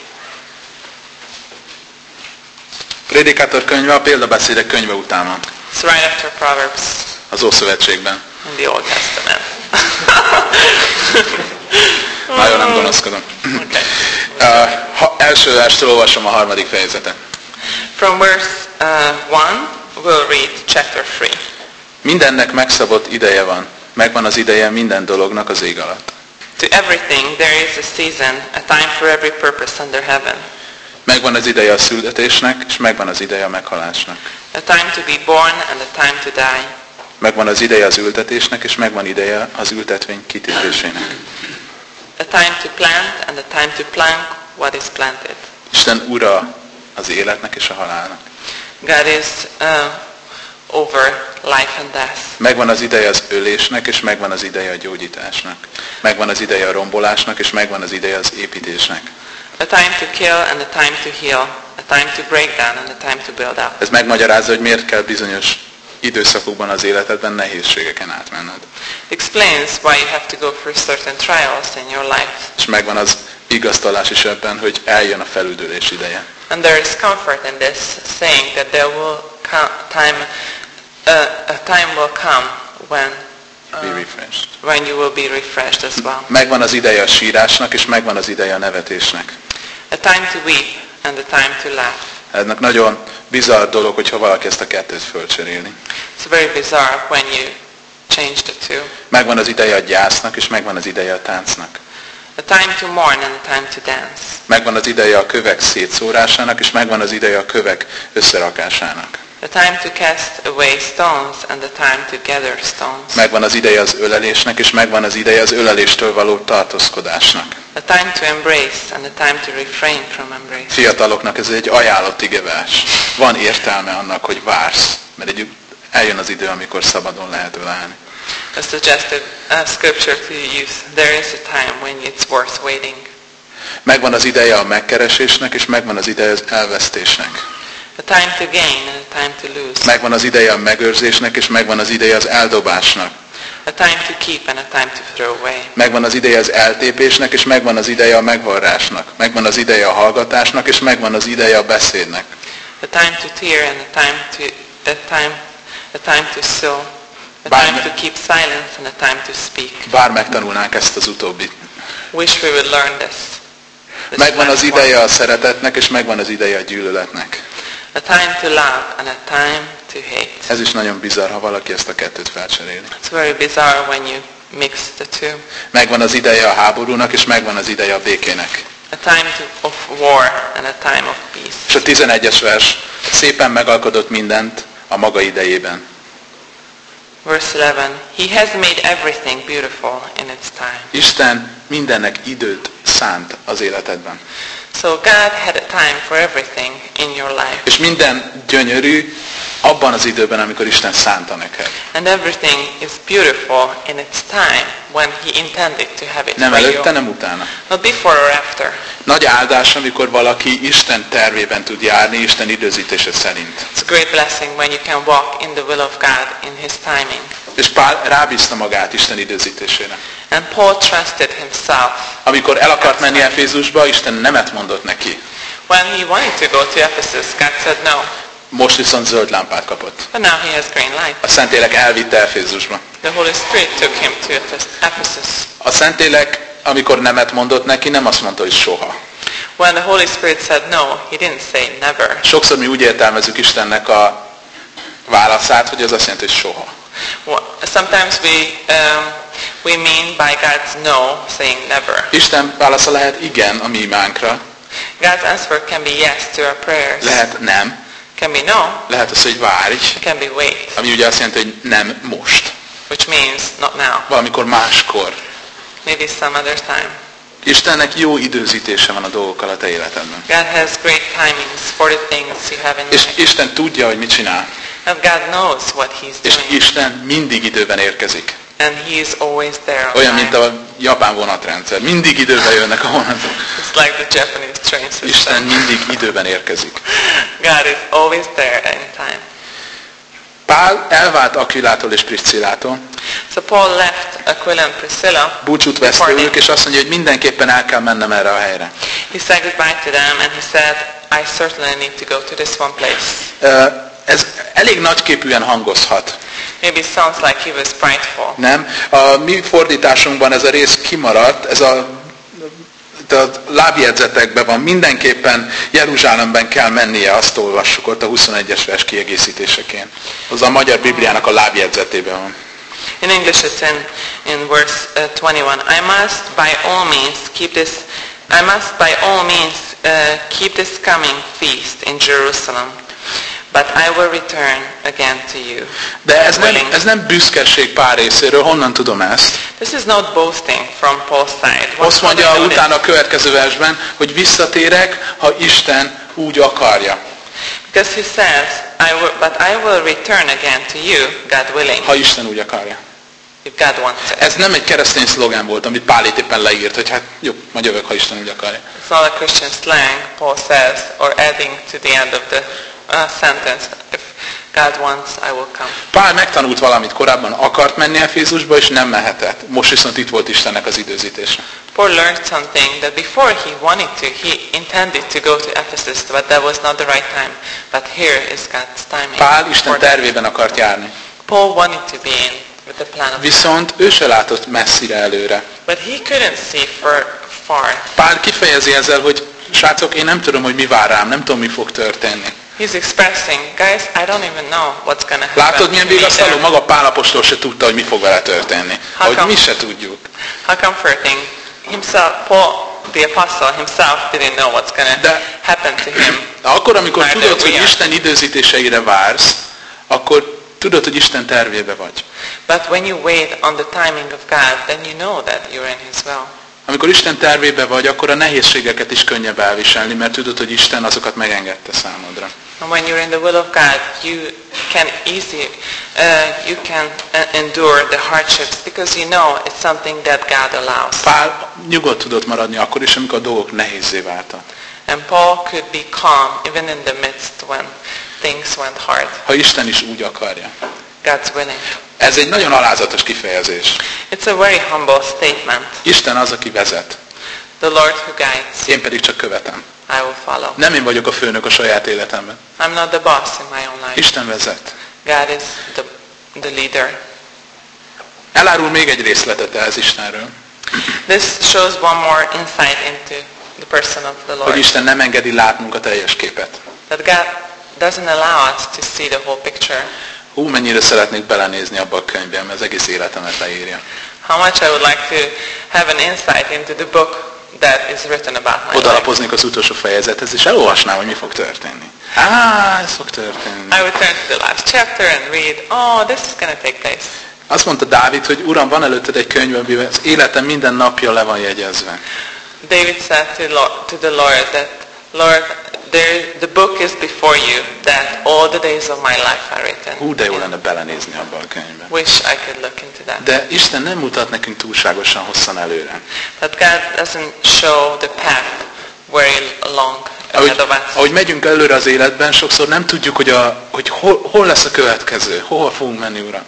[SPEAKER 1] Prédikátor könyve a példabeszédek könyve után van.
[SPEAKER 2] It's right after Proverbs
[SPEAKER 1] Az Ószövetségben.
[SPEAKER 2] in the Old Testament.
[SPEAKER 1] Nagyon nem gonoszkodom.
[SPEAKER 2] okay.
[SPEAKER 1] Uh, ha, első verstől olvasom a harmadik fejezetet.
[SPEAKER 2] From verse uh, 1, we'll read chapter 3.
[SPEAKER 1] Mindennek megszabott ideje van. Megvan az ideje minden dolognak az ég alatt.
[SPEAKER 2] To everything there is a season, a time for every purpose under heaven.
[SPEAKER 1] Megvan az ideje a születésnek, és megvan az ideje a meghalásnak.
[SPEAKER 2] A time to be born and a time to die.
[SPEAKER 1] Megvan az ideje az ültetésnek, és megvan ideje az ültetvény kitétésének.
[SPEAKER 2] A time to plant and a time to plant what is planted.
[SPEAKER 1] Isten ura az életnek és a halálnak.
[SPEAKER 2] God is uh, over life and death.
[SPEAKER 1] Megvan az ideje az ölésnek, és megvan az ideje a gyógyításnak. Megvan az ideje a rombolásnak, és megvan az ideje az építésnek.
[SPEAKER 2] A time to kill and a time to heal. A time to break down and a time to build up.
[SPEAKER 1] Ez megmagyarázza, hogy miért kell bizonyos időszakokban az életedben nehézségeken átmenned.
[SPEAKER 2] Explains why you have to go through certain trials in your life.
[SPEAKER 1] És megvan az igaztalás is ebben, hogy eljön a felüldülés ideje.
[SPEAKER 2] And there is comfort in this, saying that there will come time, uh, a time will come when
[SPEAKER 1] Be
[SPEAKER 2] uh,
[SPEAKER 1] refreshed.
[SPEAKER 2] when you will be refreshed as well.
[SPEAKER 1] Megvan az ideje a sírásnak, és megvan az ideje a nevetésnek.
[SPEAKER 2] A time to weep and a time to laugh.
[SPEAKER 1] Ennek nagyon bizarr dolog, hogyha valaki ezt a kettőt fölcserélni.
[SPEAKER 2] It's very bizarre when you change the two.
[SPEAKER 1] Megvan az ideje a gyásznak, és megvan az ideje a táncnak.
[SPEAKER 2] A time to mourn and a time to dance.
[SPEAKER 1] Megvan az ideje a kövek szétszórásának, és megvan az ideje a kövek összerakásának.
[SPEAKER 2] A time to cast away stones and a time to gather stones.
[SPEAKER 1] Megvan az ideje az ölelésnek, és megvan az ideje az öleléstől való tartózkodásnak.
[SPEAKER 2] A time to embrace and a time to refrain from embrace.
[SPEAKER 1] Fiataloknak ez egy ajánlott igevás. Van értelme annak, hogy vársz, mert egy eljön az idő, amikor szabadon lehet ölelni.
[SPEAKER 2] A suggested uh, scripture to youth. There is a time when it's worth waiting.
[SPEAKER 1] Megvan az ideje a megkeresésnek, és megvan az ideje az elvesztésnek.
[SPEAKER 2] A time to gain and a time to lose.
[SPEAKER 1] Megvan az ideje a megőrzésnek, és megvan az ideje az eldobásnak.
[SPEAKER 2] A time to keep and a time to throw away.
[SPEAKER 1] Megvan az ideje az eltépésnek, és megvan az ideje a megvarrásnak. Megvan az ideje a hallgatásnak, és megvan az ideje a beszédnek.
[SPEAKER 2] A time to tear and a time to a time a time to sow. A
[SPEAKER 1] Bár-
[SPEAKER 2] time to keep silence and a time to speak.
[SPEAKER 1] Bár megtanulnánk ezt az utóbbit.
[SPEAKER 2] Wish we would learn this. This
[SPEAKER 1] Megvan az ideje a szeretetnek, és megvan az ideje a gyűlöletnek.
[SPEAKER 2] A time to love and a time to hate.
[SPEAKER 1] Ez is nagyon bizarr, ha valaki ezt a kettőt felcseréli.
[SPEAKER 2] It's very bizarre when you mix the two.
[SPEAKER 1] Megvan az ideje a háborúnak, és megvan az ideje a békének.
[SPEAKER 2] A time to, of war and a time of peace.
[SPEAKER 1] És a 11-es vers szépen megalkodott mindent a maga idejében.
[SPEAKER 2] Verse 11. He has made everything beautiful in its time.
[SPEAKER 1] Isten mindennek időt szánt az életedben.
[SPEAKER 2] So God had a time for everything in your life.
[SPEAKER 1] És minden gyönyörű abban az időben, amikor Isten szánta neked.
[SPEAKER 2] And everything is beautiful in its time when He intended to have it
[SPEAKER 1] Nem
[SPEAKER 2] for you.
[SPEAKER 1] előtte, nem utána.
[SPEAKER 2] Not before or after.
[SPEAKER 1] Nagy áldás, amikor valaki Isten tervében tud járni, Isten időzítése szerint.
[SPEAKER 2] It's a great blessing when you can walk in the will of God in His timing.
[SPEAKER 1] És Pál rábízta magát Isten időzítésére.
[SPEAKER 2] And Paul trusted himself.
[SPEAKER 1] Amikor el akart menni Efézusba, Isten nemet mondott neki.
[SPEAKER 2] When he wanted to go to Ephesus, God said no.
[SPEAKER 1] Most viszont zöld lámpát kapott.
[SPEAKER 2] But now he has green light.
[SPEAKER 1] A Szentlélek elvitte Efézusba.
[SPEAKER 2] The Holy Spirit took him to Ephes- Ephesus.
[SPEAKER 1] A Szentlélek, amikor nemet mondott neki, nem azt mondta, hogy soha.
[SPEAKER 2] When the Holy Spirit said no, he didn't say never.
[SPEAKER 1] Sokszor mi úgy értelmezzük Istennek a válaszát, hogy az azt jelenti, hogy soha.
[SPEAKER 2] Sometimes we, um, we mean by God's no, saying never.
[SPEAKER 1] Isten válasza lehet igen a mi imánkra,
[SPEAKER 2] God's answer can be yes to our prayers.
[SPEAKER 1] lehet nem,
[SPEAKER 2] Can be no,
[SPEAKER 1] lehet az, hogy várj,
[SPEAKER 2] can be wait,
[SPEAKER 1] ami ugye azt jelenti, hogy nem most,
[SPEAKER 2] which means not now,
[SPEAKER 1] valamikor máskor.
[SPEAKER 2] maybe some other time.
[SPEAKER 1] Istennek jó időzítése van a dolgokkal a te életedben.
[SPEAKER 2] God has great timings for the things you have in
[SPEAKER 1] És
[SPEAKER 2] life.
[SPEAKER 1] Isten tudja, hogy mit csinál.
[SPEAKER 2] And God knows what He's
[SPEAKER 1] És
[SPEAKER 2] doing.
[SPEAKER 1] Isten mindig időben érkezik.
[SPEAKER 2] And He is always there
[SPEAKER 1] Olyan, mint a japán vonatrendszer. Mindig időben jönnek a vonatok.
[SPEAKER 2] It's like the Japanese train
[SPEAKER 1] Isten
[SPEAKER 2] system.
[SPEAKER 1] mindig időben érkezik.
[SPEAKER 2] God is always there in time.
[SPEAKER 1] Pál elvált Aquilától és Priscillától,
[SPEAKER 2] So Paul left Aquila and Priscilla.
[SPEAKER 1] búcsút vesz tőlük, és azt mondja, hogy mindenképpen el kell mennem erre a helyre.
[SPEAKER 2] He said goodbye to them and he said, I certainly need to go to this one place.
[SPEAKER 1] Ö, Ez elég nagyképűen hangozhat,
[SPEAKER 2] Maybe it sounds like he was prideful.
[SPEAKER 1] nem? A mi fordításunkban ez a rész kimaradt, ez a a lábjegyzetekben van, mindenképpen Jeruzsálemben kell mennie, azt olvassuk ott a 21-es vers kiegészítéseként. Az a magyar Bibliának a lábjegyzetében van.
[SPEAKER 2] In English it's in, in verse uh, 21. I must by all means keep this, I must by all means uh, keep this coming feast in Jerusalem. But I will return again to you.
[SPEAKER 1] De ez nem, ez nem büszkeség pár részéről, honnan tudom ezt?
[SPEAKER 2] This is not boasting from Paul's side. What-
[SPEAKER 1] Azt mondja utána a következő versben, hogy visszatérek, ha Isten úgy akarja.
[SPEAKER 2] Because he says, I will, but I will return again to you, God willing,
[SPEAKER 1] Ha Isten úgy akarja.
[SPEAKER 2] if God wants it.
[SPEAKER 1] Ez nem egy keresztény szlogán volt, amit Pál itt éppen leírt, hogy hát jó, majd jövök, ha Isten úgy akarja.
[SPEAKER 2] It's not a Christian slang, Paul says, or adding to the end of the sentence, if God wants, I will come.
[SPEAKER 1] Pál megtanult valamit korábban, akart menni Efézusba, és nem mehetett. Most viszont itt volt Istennek az időzítése.
[SPEAKER 2] Paul learned something that before he wanted to, he intended to go to Ephesus, but that was not the right time. But here is God's timing.
[SPEAKER 1] Pál Isten tervében akart járni.
[SPEAKER 2] Paul wanted to be in with the plan of.
[SPEAKER 1] Viszont ő se látott messzire előre.
[SPEAKER 2] But he couldn't see for far.
[SPEAKER 1] Pál kifejezi ezzel, hogy srácok, én nem tudom, hogy mi vár rám, nem tudom, mi fog történni.
[SPEAKER 2] He's expressing, guys, I don't even know what's to happen.
[SPEAKER 1] Látod, milyen vigasztaló?
[SPEAKER 2] there."
[SPEAKER 1] Maga Pálapostól se tudta, hogy mi fog vele történni.
[SPEAKER 2] How
[SPEAKER 1] Hogy mi se tudjuk.
[SPEAKER 2] How comforting. Himself, Paul, the apostle himself, didn't know what's to
[SPEAKER 1] De-
[SPEAKER 2] happen to him.
[SPEAKER 1] De akkor, amikor
[SPEAKER 2] Már
[SPEAKER 1] tudod, hogy. Isten időzítéseire vársz, akkor tudod, hogy Isten tervébe vagy.
[SPEAKER 2] But when you wait on the timing of God, then you know that you're in His will.
[SPEAKER 1] Amikor Isten tervébe vagy, akkor a nehézségeket is könnyebb elviselni, mert tudod, hogy Isten azokat megengedte számodra.
[SPEAKER 2] And when you're in the will of God, you can easy, uh, you can uh, endure the hardships because you know it's something that God allows.
[SPEAKER 1] Pál nyugodt tudott maradni akkor is, amikor a dolgok nehézé váltak.
[SPEAKER 2] And Paul could be calm even in the midst when things went hard.
[SPEAKER 1] Ha Isten is úgy akarja.
[SPEAKER 2] God's willing.
[SPEAKER 1] Ez egy nagyon alázatos kifejezés.
[SPEAKER 2] It's a very humble statement.
[SPEAKER 1] Isten az, aki vezet.
[SPEAKER 2] The Lord who guides,
[SPEAKER 1] Én pedig csak követem.
[SPEAKER 2] I will follow.
[SPEAKER 1] Nem én vagyok a főnök a saját életemben.
[SPEAKER 2] I'm not the boss in my own life.
[SPEAKER 1] Isten vezet.
[SPEAKER 2] God is the, the leader.
[SPEAKER 1] Elárul még egy részletet ez Istenről.
[SPEAKER 2] This shows one more insight into the person of the
[SPEAKER 1] Hogy
[SPEAKER 2] Lord.
[SPEAKER 1] Isten nem engedi látnunk a teljes képet.
[SPEAKER 2] That God doesn't allow us to see the whole picture.
[SPEAKER 1] Hú, mennyire szeretnék belenézni abba a könyvbe, mert az egész életemet leírja.
[SPEAKER 2] How much I would like to have an insight into the book that is written about my.
[SPEAKER 1] Odalapoznék az utolsó fejezethez, és elolvasnám, hogy mi fog történni. Á, ez fog történni.
[SPEAKER 2] I would turn to the last chapter and read, oh, this is going to take place.
[SPEAKER 1] Azt mondta Dávid, hogy Uram, van előtted egy könyv, amiben az életem minden napja le van jegyezve.
[SPEAKER 2] David said to, Lord, to the Lord that, Lord, there, the book is before you, that all the days of my life are written.
[SPEAKER 1] Hú, de jó lenne belenézni abba a könyvbe.
[SPEAKER 2] Wish I could look into that.
[SPEAKER 1] De Isten nem mutat nekünk túlságosan hosszan előre.
[SPEAKER 2] But God doesn't show the path very long
[SPEAKER 1] Ahogy, ahogy megyünk előre az életben, sokszor nem tudjuk, hogy, a, hogy hol, hol lesz a következő, hova fogunk menni, Uram.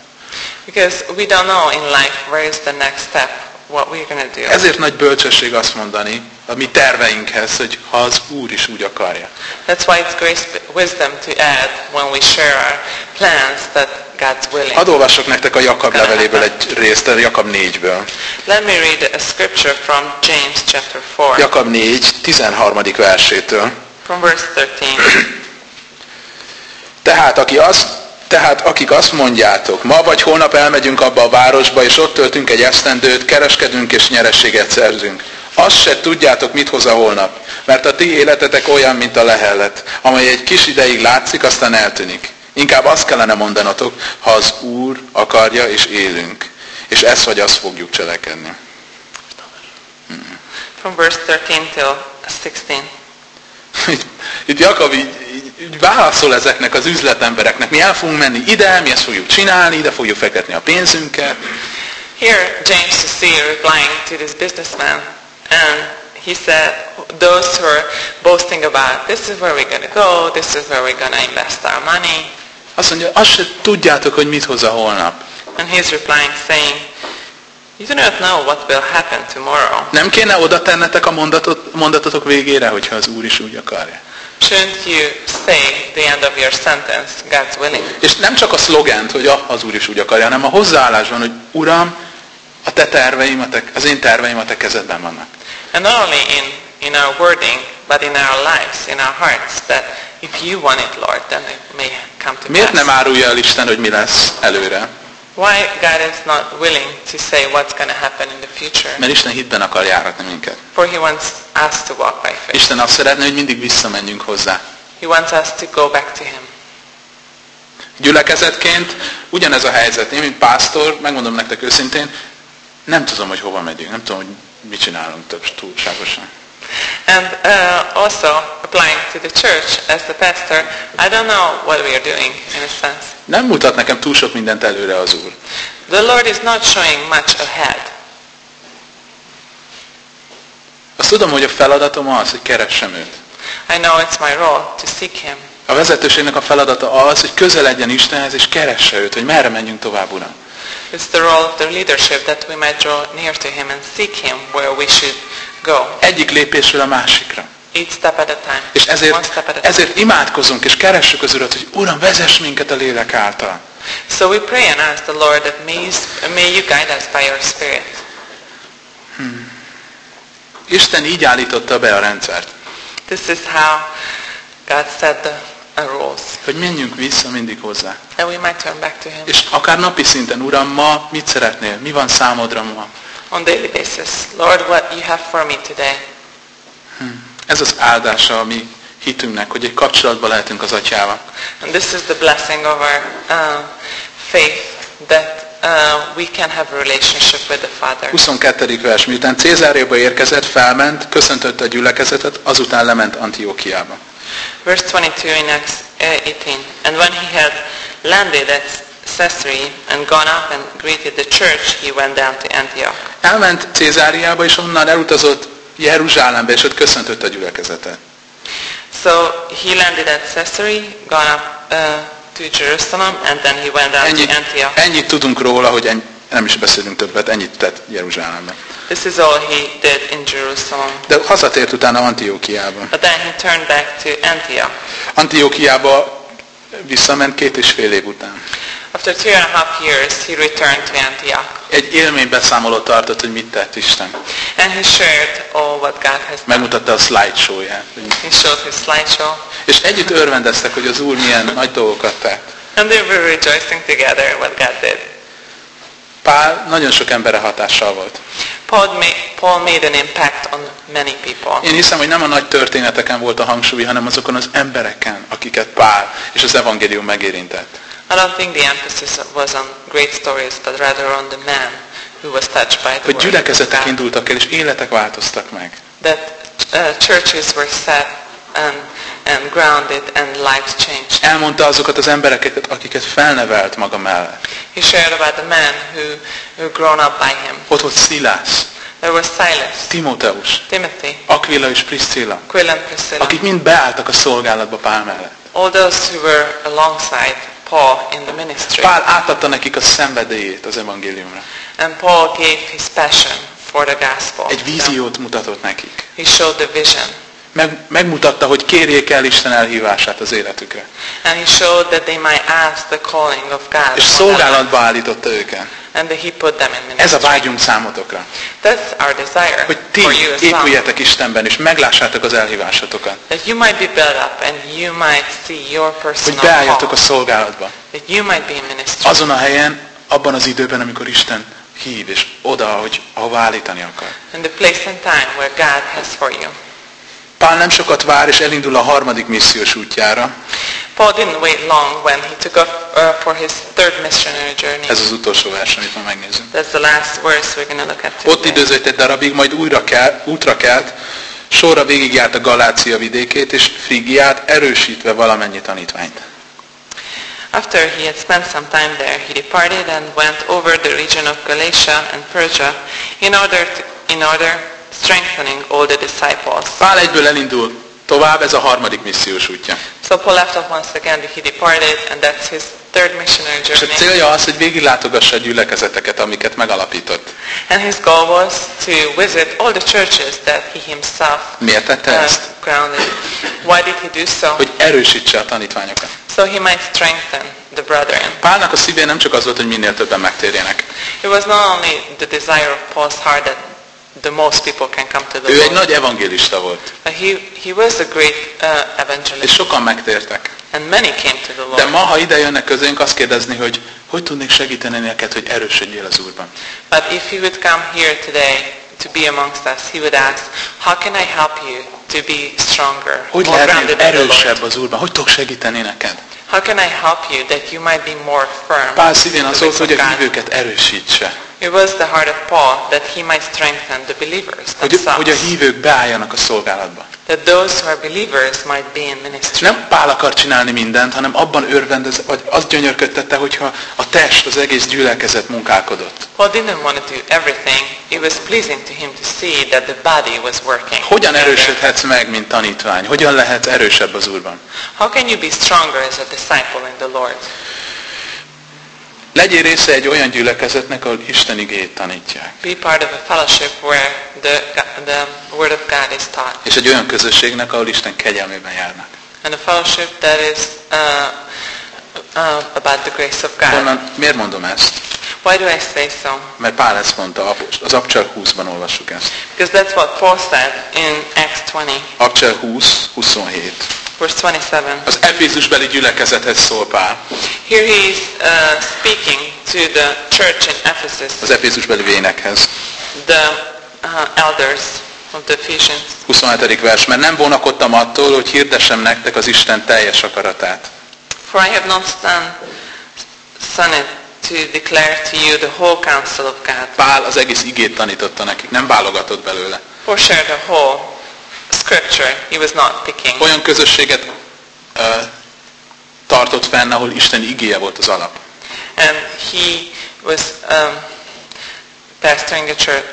[SPEAKER 2] Because we don't know in life where is the next step, what we're going to do.
[SPEAKER 1] Ezért nagy bölcsesség azt mondani a mi terveinkhez, hogy ha az Úr is úgy akarja.
[SPEAKER 2] That's why it's grace wisdom to add when we share our plans that God's willing.
[SPEAKER 1] Hadd olvassok nektek a Jakab leveléből egy részt, a Jakab 4-ből.
[SPEAKER 2] Let me read a scripture from James chapter 4,
[SPEAKER 1] Jakab 4, 13. versétől.
[SPEAKER 2] from verse 13.
[SPEAKER 1] Tehát, aki azt, tehát akik azt mondjátok, ma vagy holnap elmegyünk abba a városba, és ott töltünk egy esztendőt, kereskedünk és nyerességet szerzünk. Azt se tudjátok, mit hoz a holnap, mert a ti életetek olyan, mint a lehellet, amely egy kis ideig látszik, aztán eltűnik. Inkább azt kellene mondanatok, ha az Úr akarja, és élünk. És ezt vagy azt fogjuk cselekedni.
[SPEAKER 2] from verse 13 till 16.
[SPEAKER 1] Itt, itt Jakab így, válaszol ezeknek az üzletembereknek. Mi el fogunk menni ide, mi ezt fogjuk csinálni, ide fogjuk fektetni a pénzünket.
[SPEAKER 2] Here, James is see replying to this businessman, and he said, those who are boasting about, this is where we're going to go, this is where we're going to invest our money.
[SPEAKER 1] Azt mondja, azt se tudjátok, hogy mit hoz a holnap.
[SPEAKER 2] And he's replying saying, you do not know what will happen tomorrow.
[SPEAKER 1] Nem kéne oda tennetek a mondatot, mondatotok végére, hogyha az Úr is úgy akarja.
[SPEAKER 2] Shouldn't you say the end of your sentence, God's willing?
[SPEAKER 1] És nem csak a szlogent, hogy ah, az Úr is úgy akarja, hanem a hozzáállásban, hogy Uram, a te terveim, a te, az én terveim a te kezedben vannak.
[SPEAKER 2] And not only in, in our wording, but in our lives, in our hearts, that if you want it, Lord, then it may come to
[SPEAKER 1] Miért nem
[SPEAKER 2] pass.
[SPEAKER 1] árulja el Isten, hogy mi lesz előre?
[SPEAKER 2] Why God is not willing to say what's going to happen in the future?
[SPEAKER 1] Mert Isten hitben akar járatni minket.
[SPEAKER 2] For he wants us to walk by faith.
[SPEAKER 1] Isten azt szeretné, hogy mindig visszamenjünk hozzá.
[SPEAKER 2] He wants us to go back to him.
[SPEAKER 1] Gyülekezetként ugyanez a helyzet. Én, mint pásztor, megmondom nektek őszintén, nem tudom, hogy hova megyünk, nem tudom, hogy mit csinálunk több túlságosan.
[SPEAKER 2] And uh, also applying to the church as the pastor, I don't know what we are doing in a sense.
[SPEAKER 1] Nem mutat nekem túl sok mindent előre az Úr.
[SPEAKER 2] The Lord is not showing much ahead.
[SPEAKER 1] Azt tudom, hogy a feladatom az, hogy keressem őt.
[SPEAKER 2] I know it's my role to seek him.
[SPEAKER 1] A vezetőségnek a feladata az, hogy közeledjen Istenhez, és keresse őt, hogy merre menjünk tovább, Uram.
[SPEAKER 2] It's the role of the leadership that we might draw near to him and seek him where we should go.
[SPEAKER 1] Egyik lépésről a másikra.
[SPEAKER 2] Each step at a time.
[SPEAKER 1] És
[SPEAKER 2] One
[SPEAKER 1] ezért,
[SPEAKER 2] step at a time.
[SPEAKER 1] ezért imádkozunk, és keressük az Urat, hogy Uram, vezess minket a lélek által.
[SPEAKER 2] So we pray and ask the Lord that may you, may you guide us by your Spirit.
[SPEAKER 1] Isten így állította be a rendszert.
[SPEAKER 2] This is how God set the rules.
[SPEAKER 1] Hogy menjünk vissza mindig hozzá.
[SPEAKER 2] And we might turn back to Him
[SPEAKER 1] És akár napi szinten, Uram, ma mit szeretnél? Mi van számodra ma?
[SPEAKER 2] On daily basis. Lord, what you have for me today.
[SPEAKER 1] Ez az áldása a mi hitünknek, hogy egy kapcsolatban lehetünk az atyával.
[SPEAKER 2] And this is the blessing of our uh, faith that uh, we can have a relationship with the Father.
[SPEAKER 1] 22. vers. Miután Cézáriába érkezett, felment, köszöntötte a gyülekezetet, azután lement Antiókiába.
[SPEAKER 2] Verse 22 in Acts uh, 18. And when he had landed at Caesarea and gone up and greeted the church, he went down to Antioch.
[SPEAKER 1] Elment Cézáriába, és onnan elutazott Jeruzsálembe, és ott köszöntötte a gyülekezetet.
[SPEAKER 2] So he landed at Caesarea, gone up uh, to Jerusalem, and then he went down
[SPEAKER 1] Ennyi,
[SPEAKER 2] to Antioch.
[SPEAKER 1] ennyit tudunk róla, hogy ennyi, nem is beszélünk többet, ennyit tett Jeruzsálembe.
[SPEAKER 2] This is all he did in Jerusalem.
[SPEAKER 1] De hazatért utána Antiókiába.
[SPEAKER 2] But then he turned back to Antioch.
[SPEAKER 1] Antiókiába visszament két és fél év után.
[SPEAKER 2] After two and a half years, he returned to Antioch.
[SPEAKER 1] Egy élménybeszámolót tartott, hogy mit tett Isten.
[SPEAKER 2] And he shared all what God has done.
[SPEAKER 1] Megmutatta a slideshow-ját.
[SPEAKER 2] He showed his slideshow.
[SPEAKER 1] És együtt örvendeztek, hogy az Úr milyen nagy dolgokat tett.
[SPEAKER 2] And they were rejoicing together what God did.
[SPEAKER 1] Pál nagyon sok emberre hatással volt.
[SPEAKER 2] Paul made, Paul made an impact on many people.
[SPEAKER 1] Én hiszem, hogy nem a nagy történeteken volt a hangsúly, hanem azokon az embereken, akiket Pál és az evangélium megérintett.
[SPEAKER 2] I don't think the emphasis was on great stories, but rather on the man who was touched by the
[SPEAKER 1] Hogy gyülekezetek indultak el, és életek változtak meg.
[SPEAKER 2] That uh, churches were set and, and grounded and lives changed.
[SPEAKER 1] Elmondta azokat az embereket, akiket felnevelt maga mellett.
[SPEAKER 2] He shared about the man who, who grown up by him.
[SPEAKER 1] Ott volt Szilász,
[SPEAKER 2] There was Silas,
[SPEAKER 1] Timóteus,
[SPEAKER 2] Timothy,
[SPEAKER 1] Aquila és Priscilla,
[SPEAKER 2] Aquila and Priscilla.
[SPEAKER 1] akik mind beálltak a szolgálatba Pál mellett.
[SPEAKER 2] All those who were alongside Paul in the ministry.
[SPEAKER 1] Pál átadta nekik a szenvedélyét az evangéliumra.
[SPEAKER 2] And Paul gave his passion for the gospel.
[SPEAKER 1] Egy víziót mutatott nekik.
[SPEAKER 2] He showed the vision.
[SPEAKER 1] Meg, megmutatta, hogy kérjék el Isten elhívását az életükre.
[SPEAKER 2] And he showed that they might ask the calling of God.
[SPEAKER 1] És szolgálatba állította őket.
[SPEAKER 2] And that he put them in
[SPEAKER 1] Ez
[SPEAKER 2] ministry.
[SPEAKER 1] a vágyunk számotokra.
[SPEAKER 2] That's our desire
[SPEAKER 1] Hogy ti
[SPEAKER 2] for you as well.
[SPEAKER 1] épüljetek Istenben, és meglássátok az elhívásotokat.
[SPEAKER 2] That you might be built up and you might see your
[SPEAKER 1] Hogy
[SPEAKER 2] personal
[SPEAKER 1] beálljatok a szolgálatba.
[SPEAKER 2] That you might be in ministry.
[SPEAKER 1] Azon a helyen, abban az időben, amikor Isten hív, és oda, hogy ahova állítani akar.
[SPEAKER 2] In the place and time where God has for you.
[SPEAKER 1] Pál nem sokat vár, és elindul a harmadik missziós útjára.
[SPEAKER 2] Paul didn't wait long when he took off uh, for his third missionary journey.
[SPEAKER 1] Ez az utolsó vers, amit ma megnézünk.
[SPEAKER 2] That's the last verse we're going to look at
[SPEAKER 1] Ott
[SPEAKER 2] today.
[SPEAKER 1] időzött egy darabig, majd újra kell, útra kelt, sorra végigjárt a Galácia vidékét, és Frigiát erősítve valamennyi tanítványt.
[SPEAKER 2] After he had spent some time there, he departed and went over the region of Galatia and Persia in order, to, in order strengthening all the disciples.
[SPEAKER 1] Pál egyből elindul tovább, ez a harmadik missziós útja.
[SPEAKER 2] So Paul left off once again, he departed, and that's his third missionary
[SPEAKER 1] És a
[SPEAKER 2] journey.
[SPEAKER 1] célja az, hogy végiglátogassa a gyülekezeteket, amiket megalapított.
[SPEAKER 2] And his goal was to visit all the churches that he himself
[SPEAKER 1] Miért tette
[SPEAKER 2] uh,
[SPEAKER 1] ezt?
[SPEAKER 2] grounded. Why did he do so?
[SPEAKER 1] Hogy erősítse a tanítványokat.
[SPEAKER 2] So he might strengthen the brethren.
[SPEAKER 1] Pálnak a szívén nem csak az volt, hogy minél többen megtérjenek.
[SPEAKER 2] It was not only the desire of Paul's heart that the most people can come to the
[SPEAKER 1] Ő egy
[SPEAKER 2] Lord,
[SPEAKER 1] nagy evangélista volt,
[SPEAKER 2] he, he was a great uh,
[SPEAKER 1] és
[SPEAKER 2] evangelist,
[SPEAKER 1] sokan megtértek.
[SPEAKER 2] and many came to the
[SPEAKER 1] De
[SPEAKER 2] Lord.
[SPEAKER 1] ma, ha ide jönnek közénk, azt kérdezni, hogy hogy tudnék segíteni neked, hogy erősödjél az Úrban.
[SPEAKER 2] But if he would come here today to be amongst us, he would ask, how can I help you to be stronger,
[SPEAKER 1] Hogy
[SPEAKER 2] more grounded in the Lord?
[SPEAKER 1] erősebb az Úrban? Hogy tudok segíteni neked?
[SPEAKER 2] How can I help you that you might be more firm?
[SPEAKER 1] Pál szívén az volt, hogy a hívőket erősítse.
[SPEAKER 2] It was the heart of Paul that he might strengthen the believers
[SPEAKER 1] Hogy, hogy a hívők beálljanak a szolgálatba.
[SPEAKER 2] That those who are believers might be in ministry.
[SPEAKER 1] Nem Pál akar csinálni mindent, hanem abban örvendez, vagy azt gyönyörködtette, hogyha a test, az egész gyülekezet munkálkodott.
[SPEAKER 2] Paul didn't want to do everything. It was pleasing to him to see that the body was working.
[SPEAKER 1] Hogyan erősödhetsz meg, mint tanítvány? Hogyan lehet erősebb az Úrban?
[SPEAKER 2] How can you be stronger as a disciple in the Lord?
[SPEAKER 1] Legyél része egy olyan gyülekezetnek, ahol Isten igéjét tanítják.
[SPEAKER 2] Be part of a fellowship where the, the Word of God is taught.
[SPEAKER 1] És egy olyan közösségnek, ahol Isten kegyelmében járnak.
[SPEAKER 2] And a fellowship that is uh, uh, about the grace of God.
[SPEAKER 1] Honnan, miért mondom ezt?
[SPEAKER 2] Why do I say so?
[SPEAKER 1] Mert Pál ezt mondta, az Abcsel 20-ban olvassuk ezt.
[SPEAKER 2] Because that's what Paul said in Acts 20,
[SPEAKER 1] Abcsel 20, 27.
[SPEAKER 2] verse 27.
[SPEAKER 1] Az Efézusbeli gyülekezethez szól Pál.
[SPEAKER 2] Here he is uh, speaking to the church in Ephesus,
[SPEAKER 1] Az Efézusbeli vénekhez.
[SPEAKER 2] the uh, elders of the Ephesians.
[SPEAKER 1] 27. vers. Mert nem vonakodtam attól, hogy hirdessem nektek az Isten teljes akaratát.
[SPEAKER 2] For I have not son it to declare to you the whole counsel of God.
[SPEAKER 1] Pál az egész igét tanította nekik, nem válogatott belőle.
[SPEAKER 2] For sure the whole scripture he was not picking.
[SPEAKER 1] Olyan közösséget uh, tartott fenn, ahol Isten igéje volt az alap.
[SPEAKER 2] And he was um, pastoring the church,